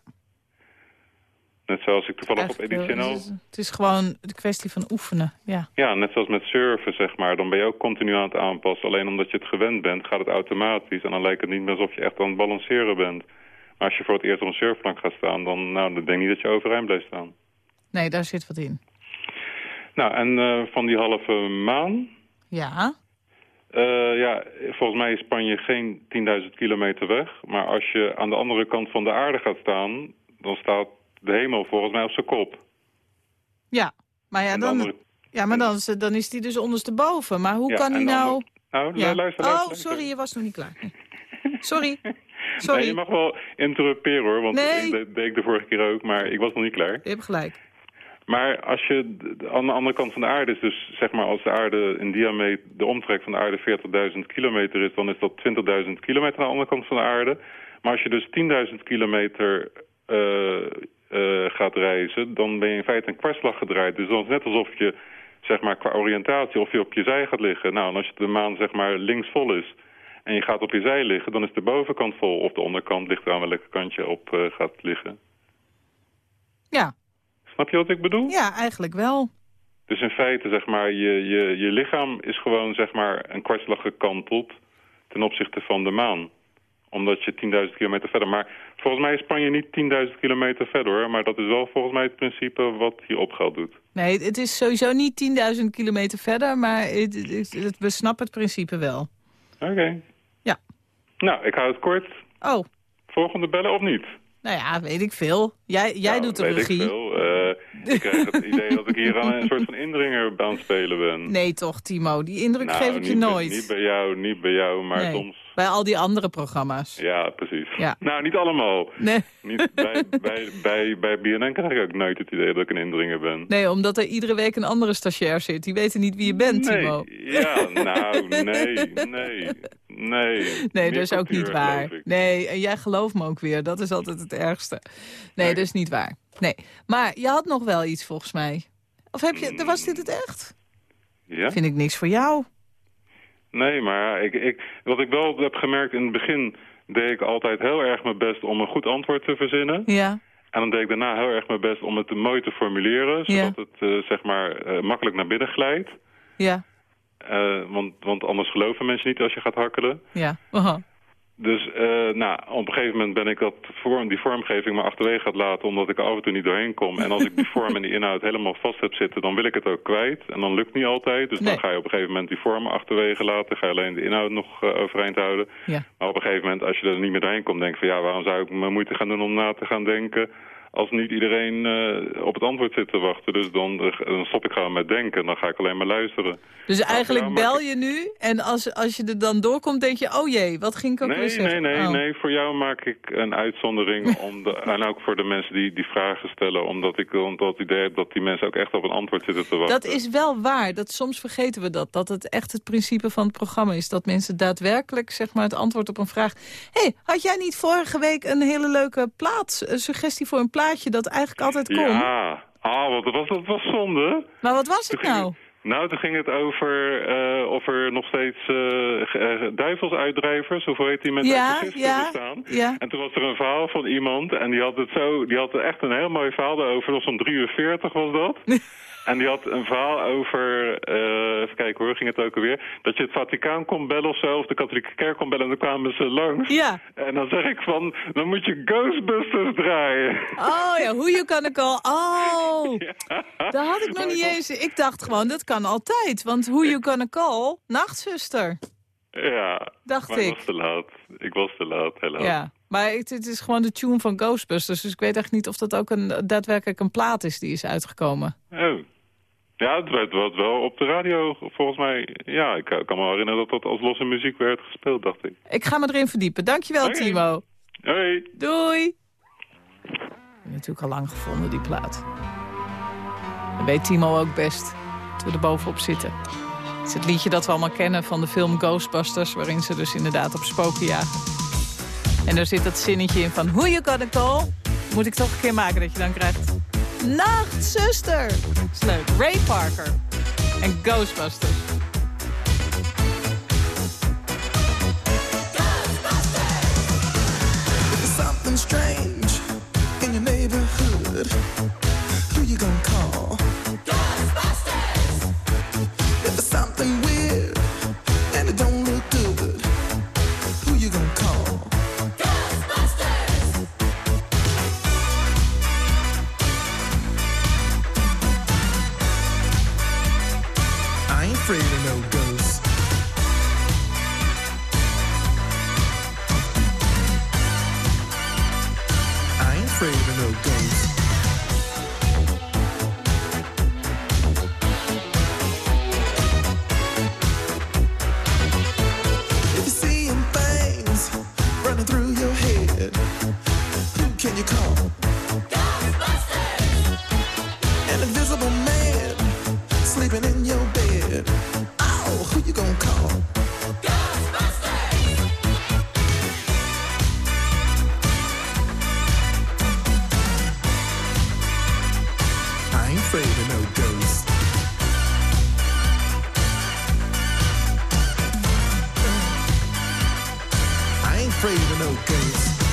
Net zoals ik toevallig op het, is, het is gewoon de kwestie van oefenen. Ja. Ja, net zoals met surfen, zeg maar. Dan ben je ook continu aan het aanpassen. Alleen omdat je het gewend bent, gaat het automatisch. En dan lijkt het niet meer alsof je echt aan het balanceren bent. Maar als je voor het eerst op een surfplank gaat staan, dan, nou, dan denk ik niet dat je overeind blijft staan. Nee, daar zit wat in. Nou, en eh, van die halve maan... Ja. eh, ja, volgens mij is Spanje geen 10.000 kilometer weg. Maar als je aan de andere kant van de aarde gaat staan... dan staat de hemel volgens mij op zijn kop. Ja. Maar ja, dan, andere- ja, maar dan, is, dan is die dus ondersteboven. Maar hoe Ja, kan de nou... andere- Nou, Ja. luister, Oh, luister. sorry, je was nog niet klaar. Sorry. Nee, Sorry, je mag wel interruperen hoor, want Nee. dat deed ik de vorige keer ook, maar ik was nog niet klaar. je hebt gelijk. Maar als je aan de andere kant van de aarde is, dus zeg maar als de aarde in diameter, de omtrek van de aarde 40.000 kilometer is, dan is dat 20.000 kilometer aan de andere kant van de aarde. Maar als je dus 10.000 kilometer eh, eh, gaat reizen, dan ben je in feite een kwartslag gedraaid. Dus dan is het net alsof je, zeg maar, qua oriëntatie, of je op je zij gaat liggen. Nou, en als de maan, zeg maar, linksvol is en je gaat op je zij liggen, dan is de bovenkant vol. Of de onderkant ligt aan welke kant je op eh, gaat liggen. Ja. Snap je wat ik bedoel? ja, eigenlijk wel. Dus in feite, zeg maar, je, je, je lichaam is gewoon, zeg maar, een kwartslag gekanteld ten opzichte van de maan. Omdat je 10.000 kilometer verder... Maar volgens mij is Spanje niet 10.000 kilometer verder, hoor. Maar dat is wel volgens mij het principe wat hier op geld doet. Nee, het is sowieso niet 10.000 kilometer verder, maar het, het, het- we snappen het principe wel. Oké. Ja. Nou, ik hou het kort. Oh, Volgende bellen of niet? nou ja, weet ik veel. Jij, jij Nou, doet de weet regie. Ik, veel. Eh, ik krijg het idee dat ik hier aan een soort van indringer aan het spelen ben. Nee toch, Timo, die indruk Nou, geef ik je bij- nooit. niet bij jou, niet bij jou, maar Nee. soms... Bij al die andere programma's. Ja, precies. Ja. Nou, niet allemaal. Nee. Niet, bij, bij, bij, bij BNN krijg ik ook nooit het idee dat ik een indringer ben. nee, omdat er iedere week een andere stagiair zit. Die weten niet wie je bent, Timo. Nee, ja, nou, nee, nee, nee. Nee, dat is ook niet waar. Nee, en jij gelooft me ook weer. Dat is altijd het ergste. Nee, dat is niet waar. Nee. Maar je had nog wel iets volgens mij. Of heb je, was dit het echt? Ja? Vind ik niks voor jou. Nee, maar ik, ik, wat ik wel heb gemerkt in het begin... deed ik altijd heel erg mijn best om een goed antwoord te verzinnen. Ja, En dan deed ik daarna heel erg mijn best om het mooi te formuleren, Ja. zodat het eh, zeg maar eh, makkelijk naar binnen glijdt. ja, Eh, want, want anders geloven mensen niet als je gaat hakkelen. ja. Aha. Dus eh, nou, op een gegeven moment ben ik dat vorm, die vormgeving maar achterwege gaat laten... omdat ik er af en toe niet doorheen kom. En als ik die vorm en die inhoud helemaal vast heb zitten... dan wil ik het ook kwijt. En dan lukt niet altijd. Dus Nee. dan ga je op een gegeven moment die vorm achterwege laten. Ga je alleen de inhoud nog eh, overeind houden. Ja. Maar op een gegeven moment, als je er niet meer doorheen komt... denk je van ja, waarom zou ik me moeite gaan doen om na te gaan denken... als niet iedereen eh, op het antwoord zit te wachten. Dus dan, dan stop ik gewoon met denken. Dan ga ik alleen maar luisteren. Dus eigenlijk ja, maar bel je nu en als, als je er dan doorkomt denk je... oh jee, wat ging ik ook weer Nee, zeggen? nee, nee, Oh. nee. Voor jou maak ik een uitzondering. Om de, en ook voor de mensen die die vragen stellen. Omdat ik omdat het idee heb dat die mensen ook echt op een antwoord zitten te wachten. Dat is wel waar. Dat, soms vergeten we dat. Dat het echt het principe van het programma is. Dat mensen daadwerkelijk zeg maar, het antwoord op een vraag... Hé, hey, had jij niet vorige week een hele leuke plaat, een suggestie voor een plaatje dat eigenlijk altijd kon? Ja. Ah, wat was dat was zonde. Maar wat was het nou? Nou, toen ging het over eh, of er nog steeds eh, duivelsuitdrijvers, of hoe heet die, met Ja, ja, bestaan. ja. En toen was er een verhaal van iemand en die had het zo, die had echt een heel mooi verhaal daarover. Dat was om 3 uur 40 was dat. En die had een verhaal over, eh, even kijken hoor, ging het ook alweer, dat je het Vaticaan kon bellen of zo, of de katholieke kerk kon bellen en dan kwamen ze langs. Ja. En dan zeg ik van, dan moet je Ghostbusters draaien. Oh ja, hoe je kan ik al. Oh, dat had ik nog niet eens. Ik dacht gewoon, dat kan altijd. Want hoe you gonna call, nachtzuster. Ja, Dacht maar ik ik. was te laat. Ik was te laat, helaas. Ja, maar het, het is gewoon de tune van Ghostbusters. Dus ik weet echt niet of dat ook een, daadwerkelijk een plaat is die is uitgekomen. Oh. Ja, het werd, werd wel op de radio, volgens mij. Ja, ik kan me herinneren dat dat als losse muziek werd gespeeld, dacht ik. Ik ga me erin verdiepen. Dankjewel. Timo. Hoi. Doei. Natuurlijk al lang gevonden, die plaat. Dat weet Timo ook best, dat we er bovenop zitten. Het is het liedje dat we allemaal kennen van de film Ghostbusters... waarin ze dus inderdaad op spoken jagen. En daar zit dat zinnetje in van... Who you gonna call? Moet ik toch een keer maken dat je dan krijgt... Nacht, zuster! Is leuk. Ray Parker en Ghostbusters. something strange in your neighborhood, who you gonna call? I ain't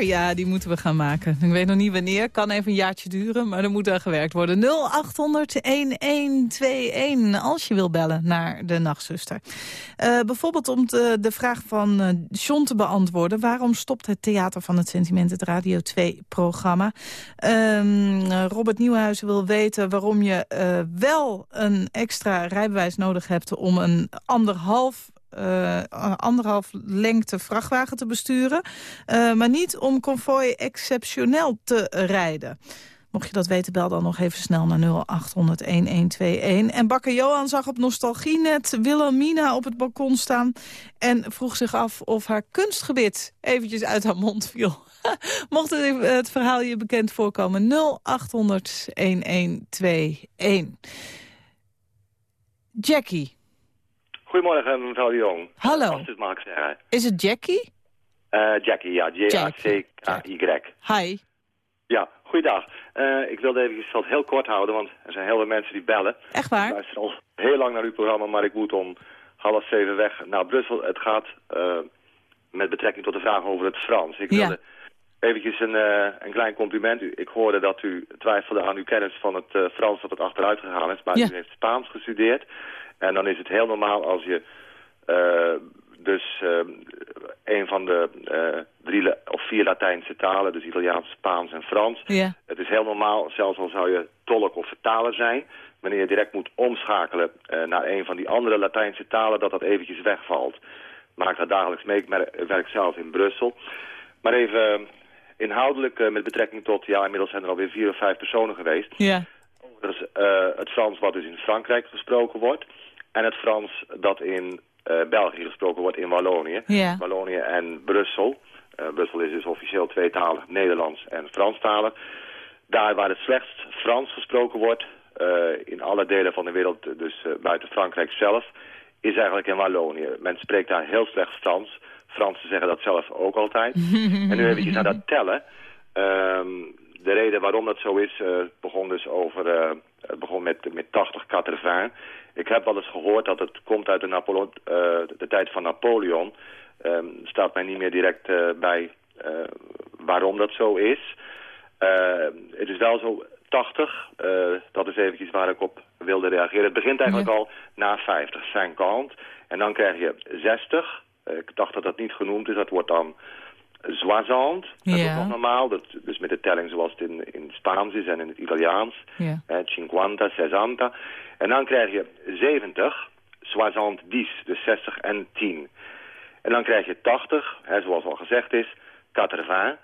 Ja, die moeten we gaan maken. Ik weet nog niet wanneer. Kan even een jaartje duren, maar er moet aan gewerkt worden. 0800-1121 als je wil bellen naar de nachtzuster. Eh, bijvoorbeeld om de vraag van eh, John te beantwoorden. Waarom stopt het Theater van het Sentiment, het Radio 2-programma? Robert Nieuwhuizen wil weten waarom je eh, wel een extra rijbewijs nodig hebt... om een anderhalf eh, anderhalf lengte vrachtwagen te besturen. eh, maar niet om konvooi exceptioneel te rijden. Mocht je dat weten, bel dan nog even snel naar 0800-1121. En bakker Johan zag op Nostalgienet Wilhelmina op het balkon staan... en vroeg zich af of haar kunstgebit eventjes uit haar mond viel. Mocht het, het verhaal je bekend voorkomen, 0800-1121. Jackie, Goedemorgen, mevrouw de Jong. Hallo. Als het mag ik zeggen. is het Jackie? Eh, Jackie, ja. J-A-C-K-Y. Hi. Ja, goeiedag. Eh, ik wilde even het heel kort houden, want er zijn heel veel mensen die bellen. Echt waar? Ik luister al heel lang naar uw programma, maar ik moet om half zeven weg naar Brussel. Het gaat eh, met betrekking tot de vraag over het Frans. Ik Ja. wilde eventjes een, een klein compliment. Ik hoorde dat u twijfelde aan uw kennis van het Frans dat het achteruit gegaan is, maar Ja. u heeft Spaans gestudeerd. En dan is het heel normaal als je eh, dus eh, een van de eh, drie of vier Latijnse talen, dus Italiaans, Spaans en Frans. Ja. Het is heel normaal, zelfs al zou je tolk of vertaler zijn, wanneer je direct moet omschakelen naar een van die andere Latijnse talen, dat dat eventjes wegvalt. Maak dat dagelijks mee, ik werk zelf in Brussel. Maar even inhoudelijk met betrekking tot, ja inmiddels zijn er alweer vier of vijf personen geweest. Ja. Dat is het Frans wat dus in Frankrijk gesproken wordt. En het Frans dat in eh, België gesproken wordt in Wallonië. Ja. Wallonië en Brussel. Eh, Brussel is dus officieel tweetalig, Nederlands en Franstalig. Daar waar het slechtst Frans gesproken wordt, eh, in alle delen van de wereld, dus buiten Frankrijk zelf, is eigenlijk in Wallonië. Men spreekt daar heel slecht Frans. Fransen zeggen dat zelf ook altijd. en nu eventjes naar dat tellen. Ehm, de reden waarom dat zo is, begon dus over, het begon met, met 80 Catervin. Ik heb wel eens gehoord dat het komt uit de, Napole- eh, de tijd van Napoleon. Ehm, staat mij niet meer direct eh, bij eh, waarom dat zo is. Het is wel zo 80, eh, dat is eventjes waar ik op wilde reageren. Het begint eigenlijk al na 50, 50. En dan krijg je 60. Eh, ik dacht dat dat niet genoemd is, dat wordt dan Soixante. Dat is ook nog normaal, dat, dus met de telling zoals het in, in het Spaans is en in het Italiaans. Ja. Eh, 50, 60. En dan krijg je 70, 60, 10, dus 60 en 10. En dan krijg je 80, hè, zoals al gezegd is, 80.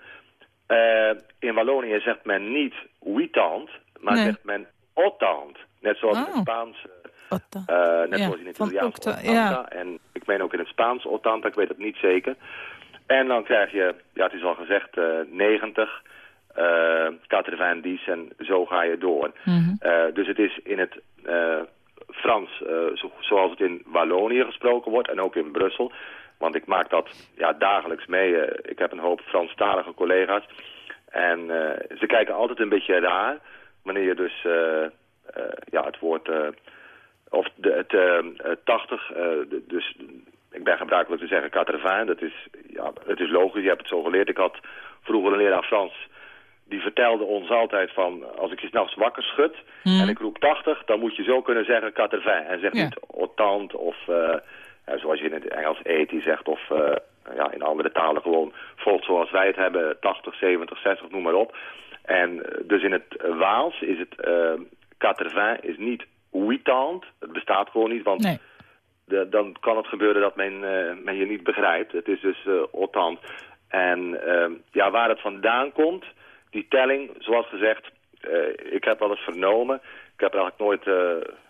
Eh, in Wallonië zegt men niet huitant, maar Nee. zegt men ottant. Net zoals in Oh. het Spaans, Wat dan? eh, net Ja, zoals in het Italiaans ja. En ik meen ook in het Spaans ottanta, ik weet het niet zeker. En dan krijg je, ja het is al gezegd, eh 90, eh 90 en zo ga je door. Mhm. Eh, dus het is in het Frans zo- zoals het in Wallonië gesproken wordt en ook in Brussel. Want ik maak dat ja, dagelijks mee. Ik heb een hoop Franstalige collega's. En ze kijken altijd een beetje raar wanneer je dus ja, het woord... of de, het eh, eh, 80, eh, de- dus ik ben gebruikelijk te zeggen 80, dat is, ja, het is logisch, je hebt het zo geleerd. Ik had vroeger een leraar Frans, die vertelde ons altijd van, als ik je s'nachts wakker schud en ik roep 80, dan moet je zo kunnen zeggen 80. En zeg Ja. niet autant of, eh, ja, zoals je in het Engels 80 zegt of, eh, ja, in andere talen gewoon volgt zoals wij het hebben, 80, 70, 60, noem maar op. En eh, dus in het eh, Waals is het eh quatre is niet huitand. Het bestaat gewoon niet, want Nee. Dan kan het gebeuren dat men, eh, men je niet begrijpt. Het is dus autant. En eh, ja, waar het vandaan komt, die telling, zoals gezegd, eh, ik heb wel eens vernomen. Ik heb er eigenlijk nooit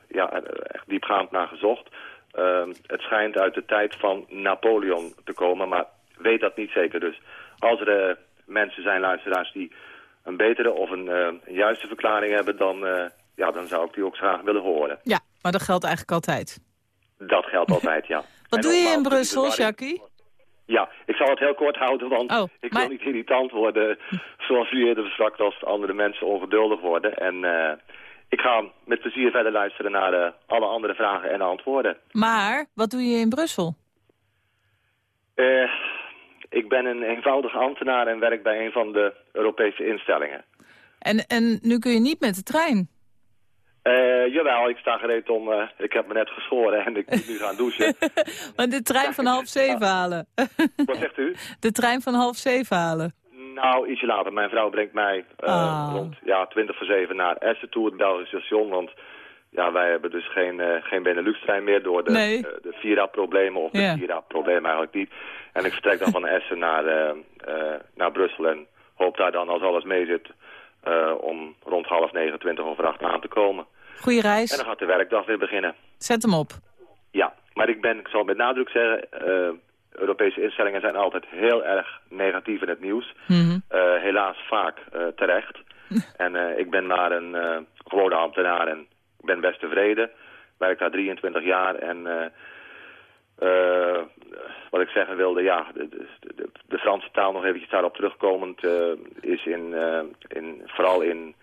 ja, echt diepgaand naar gezocht. Eh, het schijnt uit de tijd van Napoleon te komen, maar weet dat niet zeker. Dus als er mensen zijn, luisteraars, die een betere of een, een juiste verklaring hebben, dan, ja, dan zou ik die ook graag willen horen. Ja, maar dat geldt eigenlijk altijd. Dat geldt altijd, ja. Wat En doe je in Brussel, Jackie? Ja, ik zal het heel kort houden, want Oh, ik maar- wil niet irritant worden zoals u eerder sprak als andere mensen ongeduldig worden. En eh, ik ga met plezier verder luisteren naar eh, alle andere vragen en antwoorden. Maar, wat doe je in Brussel? Eh, ik ben een eenvoudige ambtenaar en werk bij een van de Europese instellingen. En, en nu kun je niet met de trein. Eh, jawel, ik sta gereed om... eh, ik heb me net geschoren en ik moet nu gaan douchen. Want de trein van half zeven halen. Wat zegt u? De trein van half zeven halen. Nou, ietsje later. Mijn vrouw brengt mij eh, Ah. rond ja, 20 voor 7 naar Essen toe, het Belgische station. Want ja, wij hebben dus geen, geen Benelux-trein meer door de, Nee. de Vira-problemen. Of de Vira-problemen eigenlijk niet. En ik vertrek dan van Essen naar, naar Brussel en hoop daar dan, als alles mee zit, om rond half negen, twintig over acht aan te komen. Goeie En reis. dan gaat de werkdag weer beginnen. Zet hem op. Ja, maar ik ben, ik zal met nadruk zeggen, eh, Europese instellingen zijn altijd heel erg negatief in het nieuws. Mhm. Eh, helaas vaak eh, terecht. en ik ben maar een gewone ambtenaar en ik ben best tevreden. Werk daar 23 jaar en wat ik zeggen wilde, ja, de, de, de, Franse taal nog eventjes daarop terugkomend is in, in, vooral in,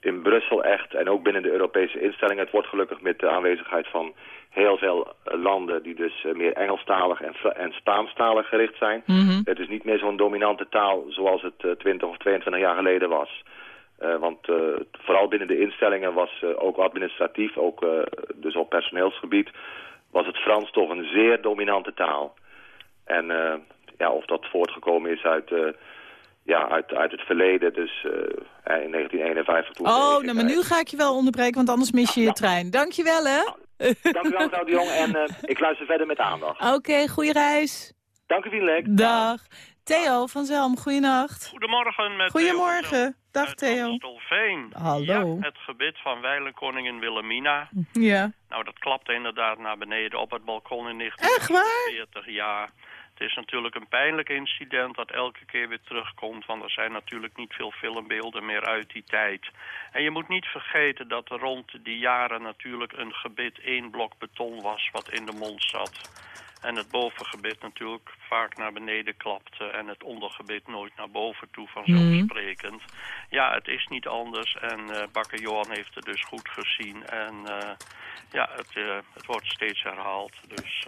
in Brussel echt en ook binnen de Europese instellingen. Het wordt gelukkig met de aanwezigheid van heel veel eh, landen die dus eh, meer Engelstalig en, en Spaanstalig gericht zijn. Mhm. Het is niet meer zo'n dominante taal zoals het eh, 20 of 22 jaar geleden was. Eh, want eh, vooral binnen de instellingen was eh, ook administratief, ook eh, dus op personeelsgebied, was het Frans toch een zeer dominante taal. En eh, ja, of dat voortgekomen is uit, eh, ja, uit, uit het verleden, dus eh, in 1951 toen... Oh, nou, maar nu ga ik je wel onderbreken, want anders mis je je Ja. trein. Dankjewel, hè? Dank u wel, mevrouw de Jong, en eh, ik luister verder met aandacht. Oké, goeie reis. Dank u vriendelijk. Dag. Theo van Zelm, goeienacht. Goedemorgen met Goedemorgen. Dag Theo. Amstelveen. Hallo. Ja, het gebit van Weilenkoningin Wilhelmina. Ja. Nou, dat klapte inderdaad naar beneden op het balkon in Echt waar? 1940. Ja, het is natuurlijk een pijnlijk incident dat elke keer weer terugkomt. Want er zijn natuurlijk niet veel filmbeelden meer uit die tijd. En je moet niet vergeten dat er rond die jaren natuurlijk een gebit één blok beton was wat in de mond zat. En het bovengebit natuurlijk vaak naar beneden klapte en het ondergebit nooit naar boven toe vanzelfsprekend. Ja, het is niet anders en eh bakker Johan heeft het dus goed gezien. En eh, ja, het, eh, het wordt steeds herhaald. Dus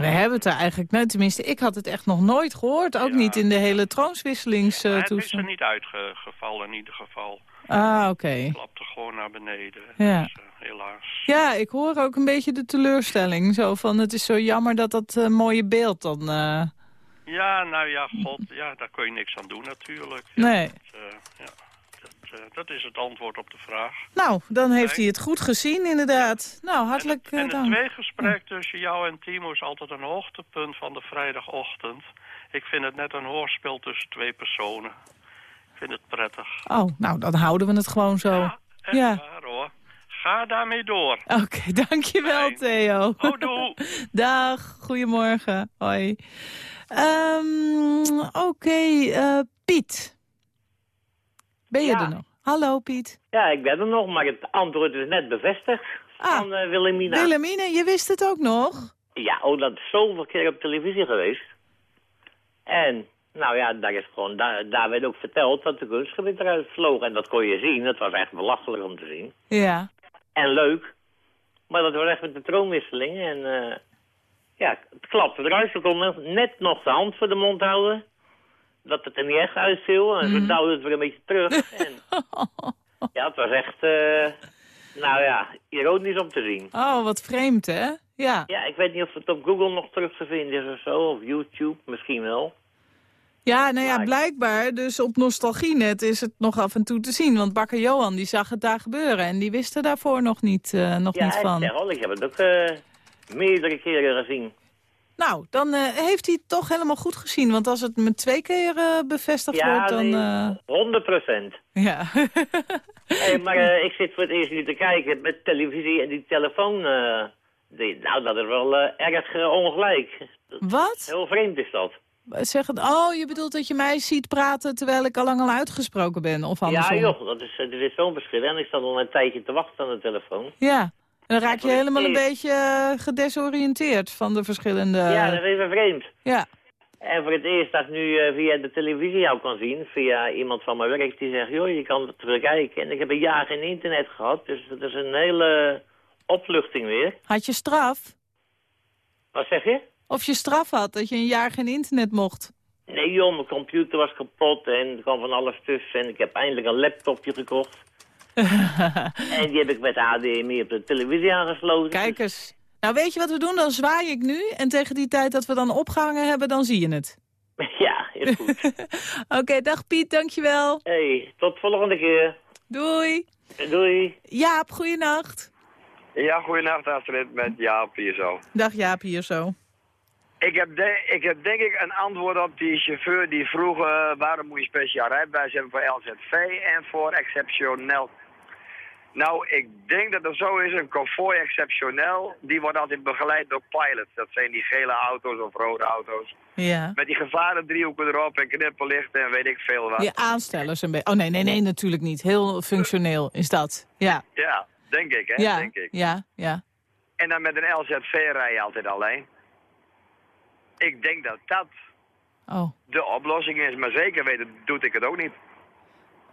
we hebben het er eigenlijk, nou, tenminste, ik had het echt nog nooit gehoord. Ook Ja. niet in de hele maar het is troonswisselingstoestand. er niet uitgevallen in ieder geval. ah, oké. Het klapte gewoon naar beneden. Ja. Dus, eh, helaas. Ja, ik hoor ook een beetje de teleurstelling. Zo van, het is zo jammer dat dat eh, mooie beeld dan... eh, Ja, nou ja, god, ja, daar kun je niks aan doen natuurlijk. Ja, Nee. dat, ja, dat, eh, dat is het antwoord op de vraag. Nou, dan heeft hij het goed gezien inderdaad. Nou, hartelijk En eh, het dank. tweegesprek tussen jou en Timo is altijd een hoogtepunt van de vrijdagochtend. Ik vind het net een hoorspel tussen twee personen. Ik vind het prettig. Oh, nou, dan houden we het gewoon zo. Ja, echt Ja. waar hoor. Ga daarmee door. Oké, dankjewel Fijn. Theo. Oh, doe. Dag, goedemorgen. Hoi. Ehm, Oké, eh, Piet. Ben je Ja. er nog? Hallo Piet. Ja, ik ben er nog, maar het antwoord is net bevestigd Ah, van eh Wilhelmina. Wilhelmine, je wist het ook nog? Ja, oh, dat is zoveel keer op televisie geweest. En, nou ja, daar, is gewoon, daar, daar werd ook verteld dat de kunstgebied eruit vloog. En dat kon je zien, dat was echt belachelijk om te zien. Ja. En leuk. Maar dat was echt met de troonwisseling. En eh, ja, het klapte eruit. Ze konden net nog de hand voor de mond houden. Dat het er niet echt uitviel. En Mhm. ze duwden het weer een beetje terug. En, ja, het was echt, eh, nou ja, ironisch om te zien. Oh, wat vreemd hè? Ja. Ja, ik weet niet of het op Google nog terug te vinden is of zo, of YouTube, misschien wel. Ja, nou ja, blijkbaar. Dus op Nostalgienet is het nog af en toe te zien. Want bakker Johan, die zag het daar gebeuren. En die wist er daarvoor nog niet, eh, nog ja, niet van. Ja, ik heb het ook eh, meerdere keren gezien. Nou, dan eh, heeft hij het toch helemaal goed gezien. Want als het me twee keer eh, bevestigd Ja, wordt, dan... eh, 100 procent. Ja. Hey, maar eh, ik zit voor het eerst nu te kijken met televisie en die telefoon. eh, die, nou, dat is wel eh, erg eh, ongelijk. Wat? Heel vreemd is dat. Zeg het, oh, je bedoelt dat je mij ziet praten terwijl ik al lang al uitgesproken ben, of andersom? Ja, joh, dat is, er is zo'n verschil. En ik zat al een tijdje te wachten aan de telefoon. Ja, dan raak je helemaal een beetje eh, gedesoriënteerd van de verschillende... ja, dat is even vreemd. Ja. En voor het eerst dat ik nu eh, via de televisie jou kan zien, via iemand van mijn werk, die zegt, joh, je kan het bekijken. En ik heb een jaar geen internet gehad, dus dat is een hele opluchting weer. Had je straf? Wat zeg je? Of je straf had, dat je een jaar geen internet mocht? Nee joh, mijn computer was kapot en er kwam van alles tussen. En ik heb eindelijk een laptopje gekocht. En die heb ik met HDMI op de televisie aangesloten. Kijk eens. Nou, weet je wat we doen? Dan zwaai ik nu. En tegen die tijd dat we dan opgehangen hebben, dan zie je het. Ja, is goed. Oké, dag Piet, dankjewel. hey, tot volgende keer. Doei. Doei. Jaap, goeienacht. Ja, goeienacht Astrid, met Jaap hier zo. Dag Jaap hier zo. Ik heb, de, ik heb denk ik een antwoord op die chauffeur die vroeg eh, waarom moet je speciaal rijbewijs hebben voor LZV en voor exceptioneel. Nou, ik denk dat het zo is, een convoy exceptioneel, die wordt altijd begeleid door pilots. Dat zijn die gele auto's of rode auto's. Ja. Met die gevarendriehoeken erop en knipperlichten en weet ik veel wat. Die aanstellers een beetje. Oh nee, nee, nee, natuurlijk niet. Heel functioneel is dat. Ja. Ja, denk ik hè, Ja, denk ik. ja, ja. En dan met een LZV rij je altijd alleen. Ik denk dat dat Oh. de oplossing is, maar zeker weten doet ik het ook niet.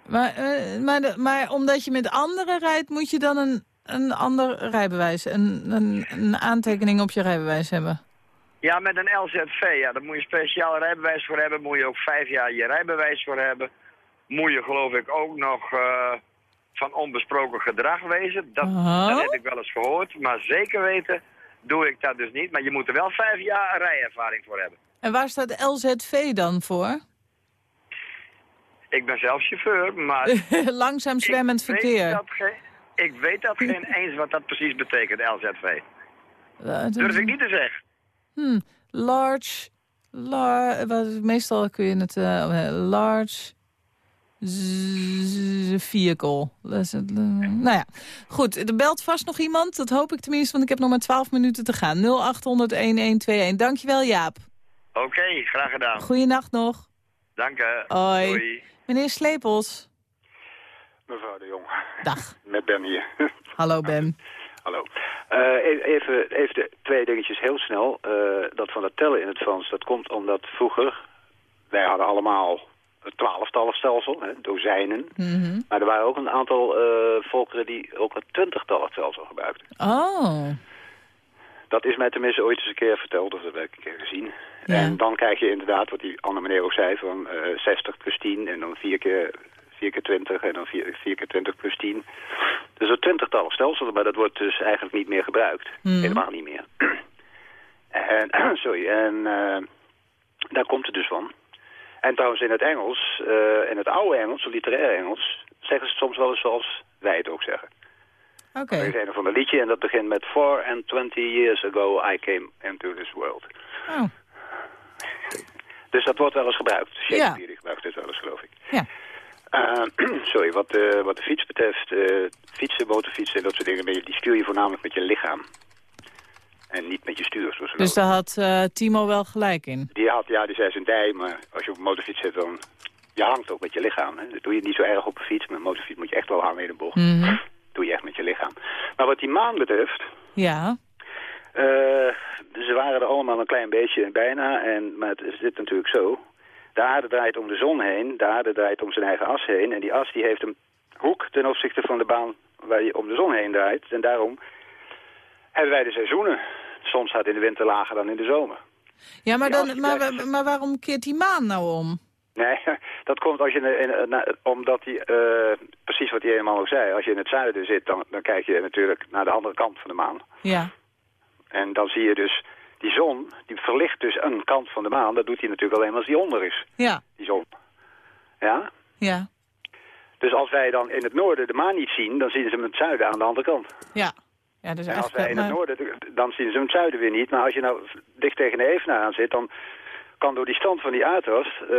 Maar, eh, maar, maar omdat je met anderen rijdt, moet je dan een, een ander rijbewijs, een, een, een aantekening op je rijbewijs hebben? Ja, met een LZV, ja, daar moet je speciaal rijbewijs voor hebben. Moet je ook vijf jaar je rijbewijs voor hebben. Moet je geloof ik ook nog eh, van onbesproken gedrag wezen. Dat, Oh. dat heb ik wel eens gehoord. Maar zeker weten doe ik dat dus niet. Maar je moet er wel vijf jaar rijervaring voor hebben. En waar staat LZV dan voor? Ik ben zelf chauffeur, maar... Langzaam zwemmend ik weet verkeer. dat ik weet dat geen eens wat dat precies betekent, LZV. Eh, Durf ik niet te zeggen. Hmm, large, lar, wat, meestal kun je het, eh, large vehicle. Dat eh, nou ja, goed, er belt vast nog iemand, dat hoop ik tenminste, want ik heb nog maar 12 minuten te gaan. 0800-1121, dankjewel Jaap. Oké, graag gedaan. Goeienacht nog. Dank je. Hoi. Doei. Meneer Slepels. Mevrouw de Jong. Dag. Met Ben hier. Hallo Ben. Hallo. Eh, e- even, even twee dingetjes heel snel. Eh, dat van het tellen in het Frans, dat komt omdat vroeger... Wij hadden allemaal het twaalftallenstelsel, hè, dozijnen. Mhm. Maar er waren ook een aantal eh, volkeren die ook het twintigtallenstelsel gebruikten. Oh. Dat is mij tenminste ooit eens een keer verteld, of dat heb ik een keer gezien. Ja. En dan krijg je inderdaad, wat die andere meneer ook zei, van eh 60 plus 10 en dan 4 keer, 4 keer 20 en dan 4, 4 keer 20 plus 10. Dus een twintigtal stelsel, maar dat wordt dus eigenlijk niet meer gebruikt. Mhm. Helemaal niet meer. en, sorry, en eh, daar komt het dus van. En trouwens in het Engels, eh, in het oude Engels, het literaire Engels, zeggen ze het soms wel eens zoals wij het ook zeggen. Oké. Er is een van een liedje en dat begint met Four and twenty years ago I came into this world. Oh. Dus dat wordt wel eens gebruikt. Shakespeare die gebruikt dit wel eens, geloof ik. Ja. Eh, sorry, wat, de wat de fiets betreft, eh, fietsen, motorfietsen en dat soort dingen, die stuur je voornamelijk met je lichaam. En niet met je stuur, zoals Dus dat- daar had Timo wel gelijk in. Die had, ja, die zei zijn dij, maar als je op een motorfiets zit, dan... Je hangt ook met je lichaam. Hè. Dat doe je niet zo erg op een fiets. Met een motorfiets moet je echt wel hangen in de bocht. Mhm. doe je echt met je lichaam. Maar wat die maan betreft... Ja. Eh, ze waren er allemaal een klein beetje bijna. En, maar het is dit natuurlijk zo. De aarde draait om de zon heen. De aarde draait om zijn eigen as heen. En die as die heeft een hoek ten opzichte van de baan waar je om de zon heen draait. En daarom hebben wij de seizoenen. Soms gaat in de winter lager dan in de zomer. Ja, maar, dan, maar, waarom keert die maan nou om? Nee, dat komt als je, in- in- na- omdat die, eh, precies wat hij helemaal ook zei, als je in het zuiden zit, dan, dan kijk je natuurlijk naar de andere kant van de maan. Ja. En dan zie je dus die zon, die verlicht dus een kant van de maan. Dat doet hij natuurlijk alleen als die onder is, Ja, die zon. Ja? ja, Dus als wij dan in het noorden de maan niet zien, dan zien ze hem het zuiden aan de andere kant. ja. Ja, dus En als wij eigenlijk... in het noorden, de- dan zien ze hem het zuiden weer niet. Maar als je nou dicht tegen de evenaar aan zit, dan kan door die stand van die aardras, eh,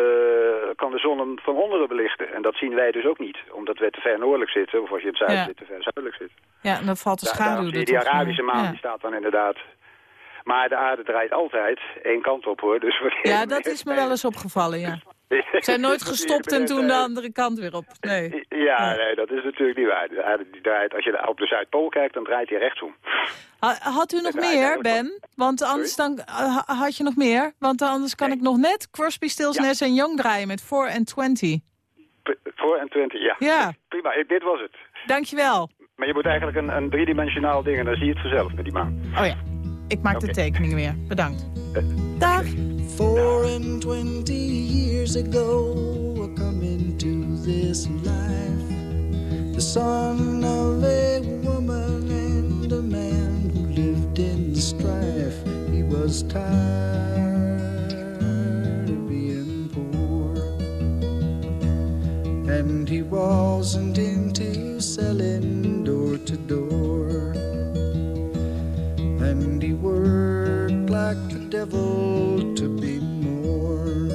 kan de zon hem van onderen belichten. En dat zien wij dus ook niet, omdat wij te ver noordelijk zitten, of als je in het zuiden Ja. zit, te ver zuidelijk zit. Ja, en dan valt de Daar- schaduw er die Arabische maan, ja. die staat dan inderdaad. Maar de aarde draait altijd één kant op hoor. Dus Ja, dat is me wel eens opgevallen, ja. Zijn nooit gestopt en toen de andere kant weer op. Nee. Ja, nee, dat is natuurlijk niet waar. Die draait, als je op de Zuidpool kijkt, dan draait hij rechtsom. Ha- Had u nog meer, Ben? Want anders dan, eh, ha- had je nog meer? Want anders kan ik nog net Crosby, Stills, Nash en Young draaien met 4 and 20. Voor en 20, ja. Ja. Prima, eh, dit was het. Dankjewel. Maar je moet eigenlijk een, een driedimensionaal ding en dan zie je het vanzelf met die maan. Oh ja, ik maak de tekeningen weer. Bedankt. Dag. Four and twenty years ago, I come into this life. The son of a woman and a man who lived in strife. He was tired of being poor. And he wasn't into selling door to door. Worked like the devil to be more.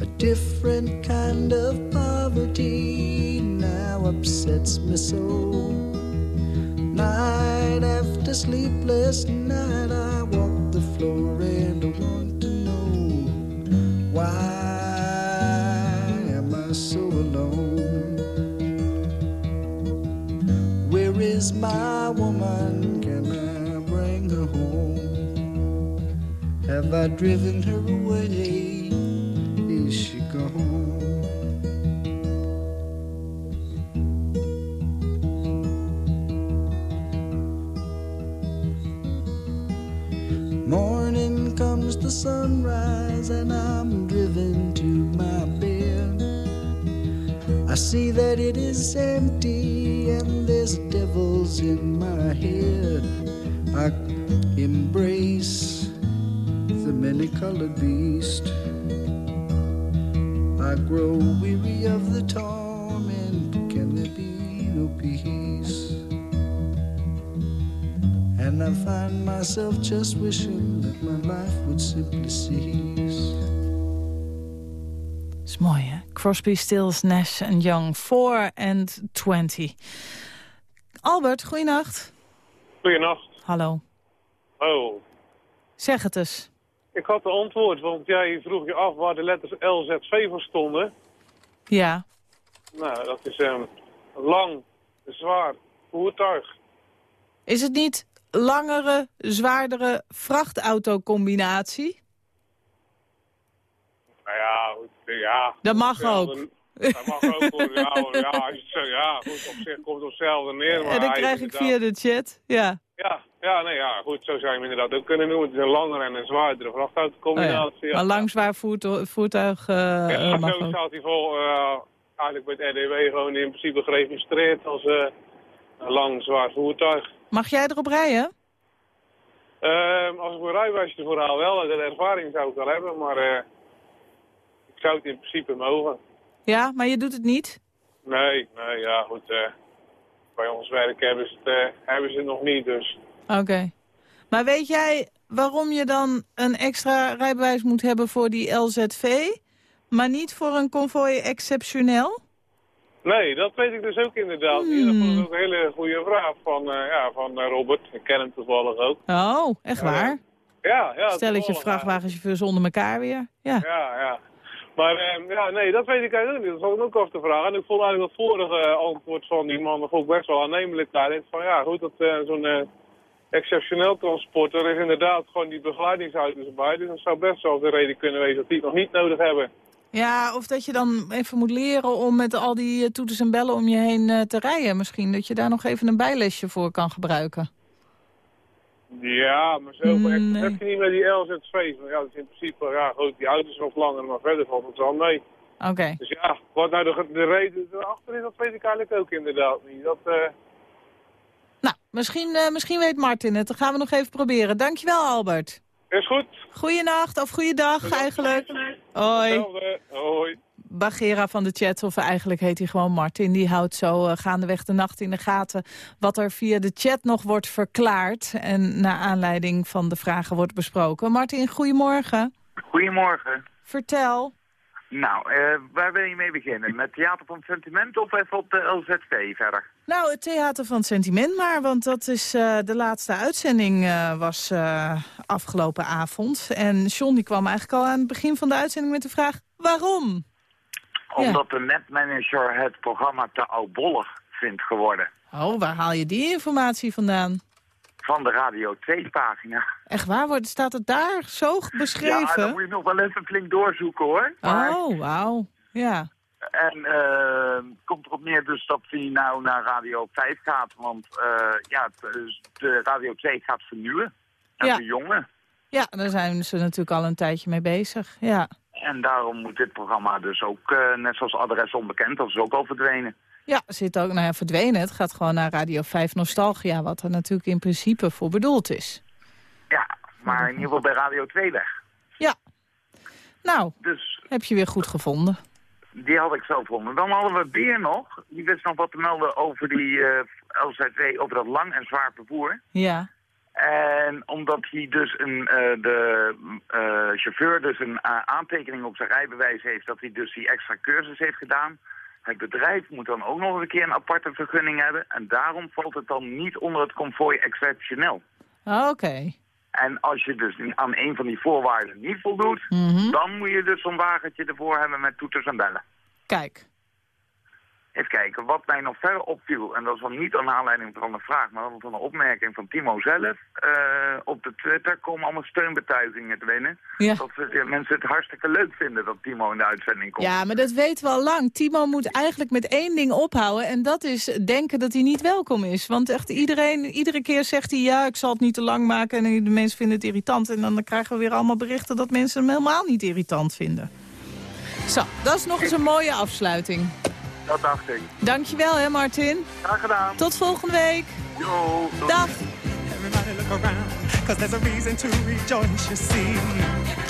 A different kind of poverty now upsets me so. Night after sleepless night, I walk the floor and I want to know why alone? Where is my woman? Can I bring her home? Have I driven her away? Is she gone? Morning comes the sunrise, and I'm driven I see that it is empty, and there's devils in my head. I embrace the many colored beast. I grow weary of the torment. Can there be no peace? And I find myself just wishing that my life would simply cease. is mooi, hè? Crosby, Stills, Nash en Young. 4 and 20. Albert, goeienacht. Goedenacht. Hallo. Oh, Zeg het eens. ik had de antwoord, want jij vroeg je af waar de letters LZV voor stonden. Ja. Nou, dat is een lang, zwaar voertuig. Is het niet langere, zwaardere vrachtautocombinatie? Nou ja, goed, ja. Dat mag ook. Dat mag ook, hoor. ja, ja, ja, goed, op zich komt het op hetzelfde neer. Maar En is krijg ik via de chat. Ja. Ja, ja, nee, ja, goed, zo zou je hem inderdaad ook kunnen noemen. Het is een langere en een zwaardere Oh ja. vrachtautocombinatie. Maar lang zwaar voertu- voertuig eh, Ja, eh, mag zo staat hij vol, eh, eigenlijk bij het RDW gewoon in principe geregistreerd als eh, een lang zwaar voertuig. Mag jij erop rijden? Ehm, als ik mijn rijbewijs ervoor haal wel, de ervaring zou ik wel hebben, maar zou het in principe mogen. Ja, maar je doet het niet? Nee, nee, ja goed, eh, bij ons werk hebben ze, het, eh, hebben ze het nog niet, dus... Oké. Maar weet jij waarom je dan een extra rijbewijs moet hebben voor die LZV... maar niet voor een konvooi exceptioneel? Nee, dat weet ik dus ook inderdaad. Hmm. Dat vond ik ook een hele goede vraag van, eh, ja, van Robert. Ik ken hem toevallig ook. Oh, echt waar? Ja, ja. Stelletje toevallig, vrachtwagenchauffeurs onder elkaar weer. Ja. Ja, ja. Maar eh, ja, nee, dat weet ik eigenlijk niet. Dat ik ook af te vragen. En ik vond eigenlijk het vorige eh, antwoord van die man nog ook best wel aannemelijk daarin. Van ja, goed, dat eh, zo'n eh, exceptioneel transport, er is inderdaad gewoon die begeleidingsauto's erbij. Dus dat zou best wel de reden kunnen wezen dat die het nog niet nodig hebben. Ja, of dat je dan even moet leren om met al die toeters en bellen om je heen te rijden misschien. Dat je daar nog even een bijlesje voor kan gebruiken. Ja, maar zoveel Mm, heb je niet met die LZV's. Maar ja, dat is in principe, ja goed, die auto's nog langer, maar verder valt het wel mee. Oké. Dus ja, wat nou de, de reden erachter is, dat weet ik eigenlijk ook inderdaad niet. Dat, eh, Nou, misschien, eh, misschien weet Martin het. Dan gaan we nog even proberen. Dankjewel, Albert. is goed. Goeienacht of goeiedag eigenlijk. Hoi. Hoi. Bagera van de chat, of eigenlijk heet hij gewoon Martin. Die houdt zo eh, gaandeweg de nacht in de gaten wat er via de chat nog wordt verklaard. En naar aanleiding van de vragen wordt besproken. Martin, goedemorgen. Goedemorgen. Vertel. Nou, eh, waar wil je mee beginnen? Met Theater van het Sentiment of even op de LZV verder? Nou, het Theater van het Sentiment maar, want dat is eh, de laatste uitzending uh, was afgelopen avond. En John die kwam eigenlijk al aan het begin van de uitzending met de vraag, waarom? Omdat ja. de netmanager het programma te oudbollig vindt geworden. Oh, waar haal je die informatie vandaan? Van de Radio 2-pagina. Echt waar? Wordt, staat het daar zo beschreven? Ja, dan moet je nog wel even flink doorzoeken hoor. Maar... Oh, wauw. Ja. En uh, komt erop neer dus dat hij nou naar Radio 5 gaat. Want uh, ja, de Radio 2 gaat vernieuwen en ja. verjongen. Ja, daar zijn ze natuurlijk al een tijdje mee bezig. Ja. En daarom moet dit programma dus ook, uh, net zoals Adres Onbekend, dat is ook al verdwenen. Ja, zit ook, nou ja, verdwenen. Het gaat gewoon naar Radio 5 Nostalgia, wat er natuurlijk in principe voor bedoeld is. Ja, maar in ieder geval bij Radio 2 weg. Ja. Nou, dus, heb je weer goed gevonden. Die had ik zo gevonden. Dan hadden we Beer nog. Die wist nog wat te melden over die uh, LZW, over dat lang en zwaar vervoer. Ja. En omdat hij dus een, uh, de uh, chauffeur dus een uh, aantekening op zijn rijbewijs heeft... dat hij dus die extra cursus heeft gedaan... Het bedrijf moet dan ook nog een keer een aparte vergunning hebben. En daarom valt het dan niet onder het konvooi exceptioneel. Oké. Okay. En als je dus aan een van die voorwaarden niet voldoet... Mm -hmm. dan moet je dus zo'n wagentje ervoor hebben met toeters en bellen. Kijk. Even kijken, wat mij nog verder opviel, en dat is dan niet aan aanleiding van een vraag, maar van een opmerking van Timo zelf. Uh, op de Twitter komen allemaal steunbetuigingen te winnen. Ja. Dat mensen het hartstikke leuk vinden dat Timo in de uitzending komt. Ja, maar dat weten we al lang. Timo moet eigenlijk met één ding ophouden en dat is denken dat hij niet welkom is. Want echt iedereen, iedere keer zegt hij ja, ik zal het niet te lang maken en de mensen vinden het irritant. En dan krijgen we weer allemaal berichten dat mensen hem helemaal niet irritant vinden. Zo, dat is nog eens een mooie afsluiting. Dat dacht ik. Dankjewel hè Martin. Graag gedaan. Tot volgende week. Yo. Dag. Everybody look around, cause there's a reason to rejoice, you see.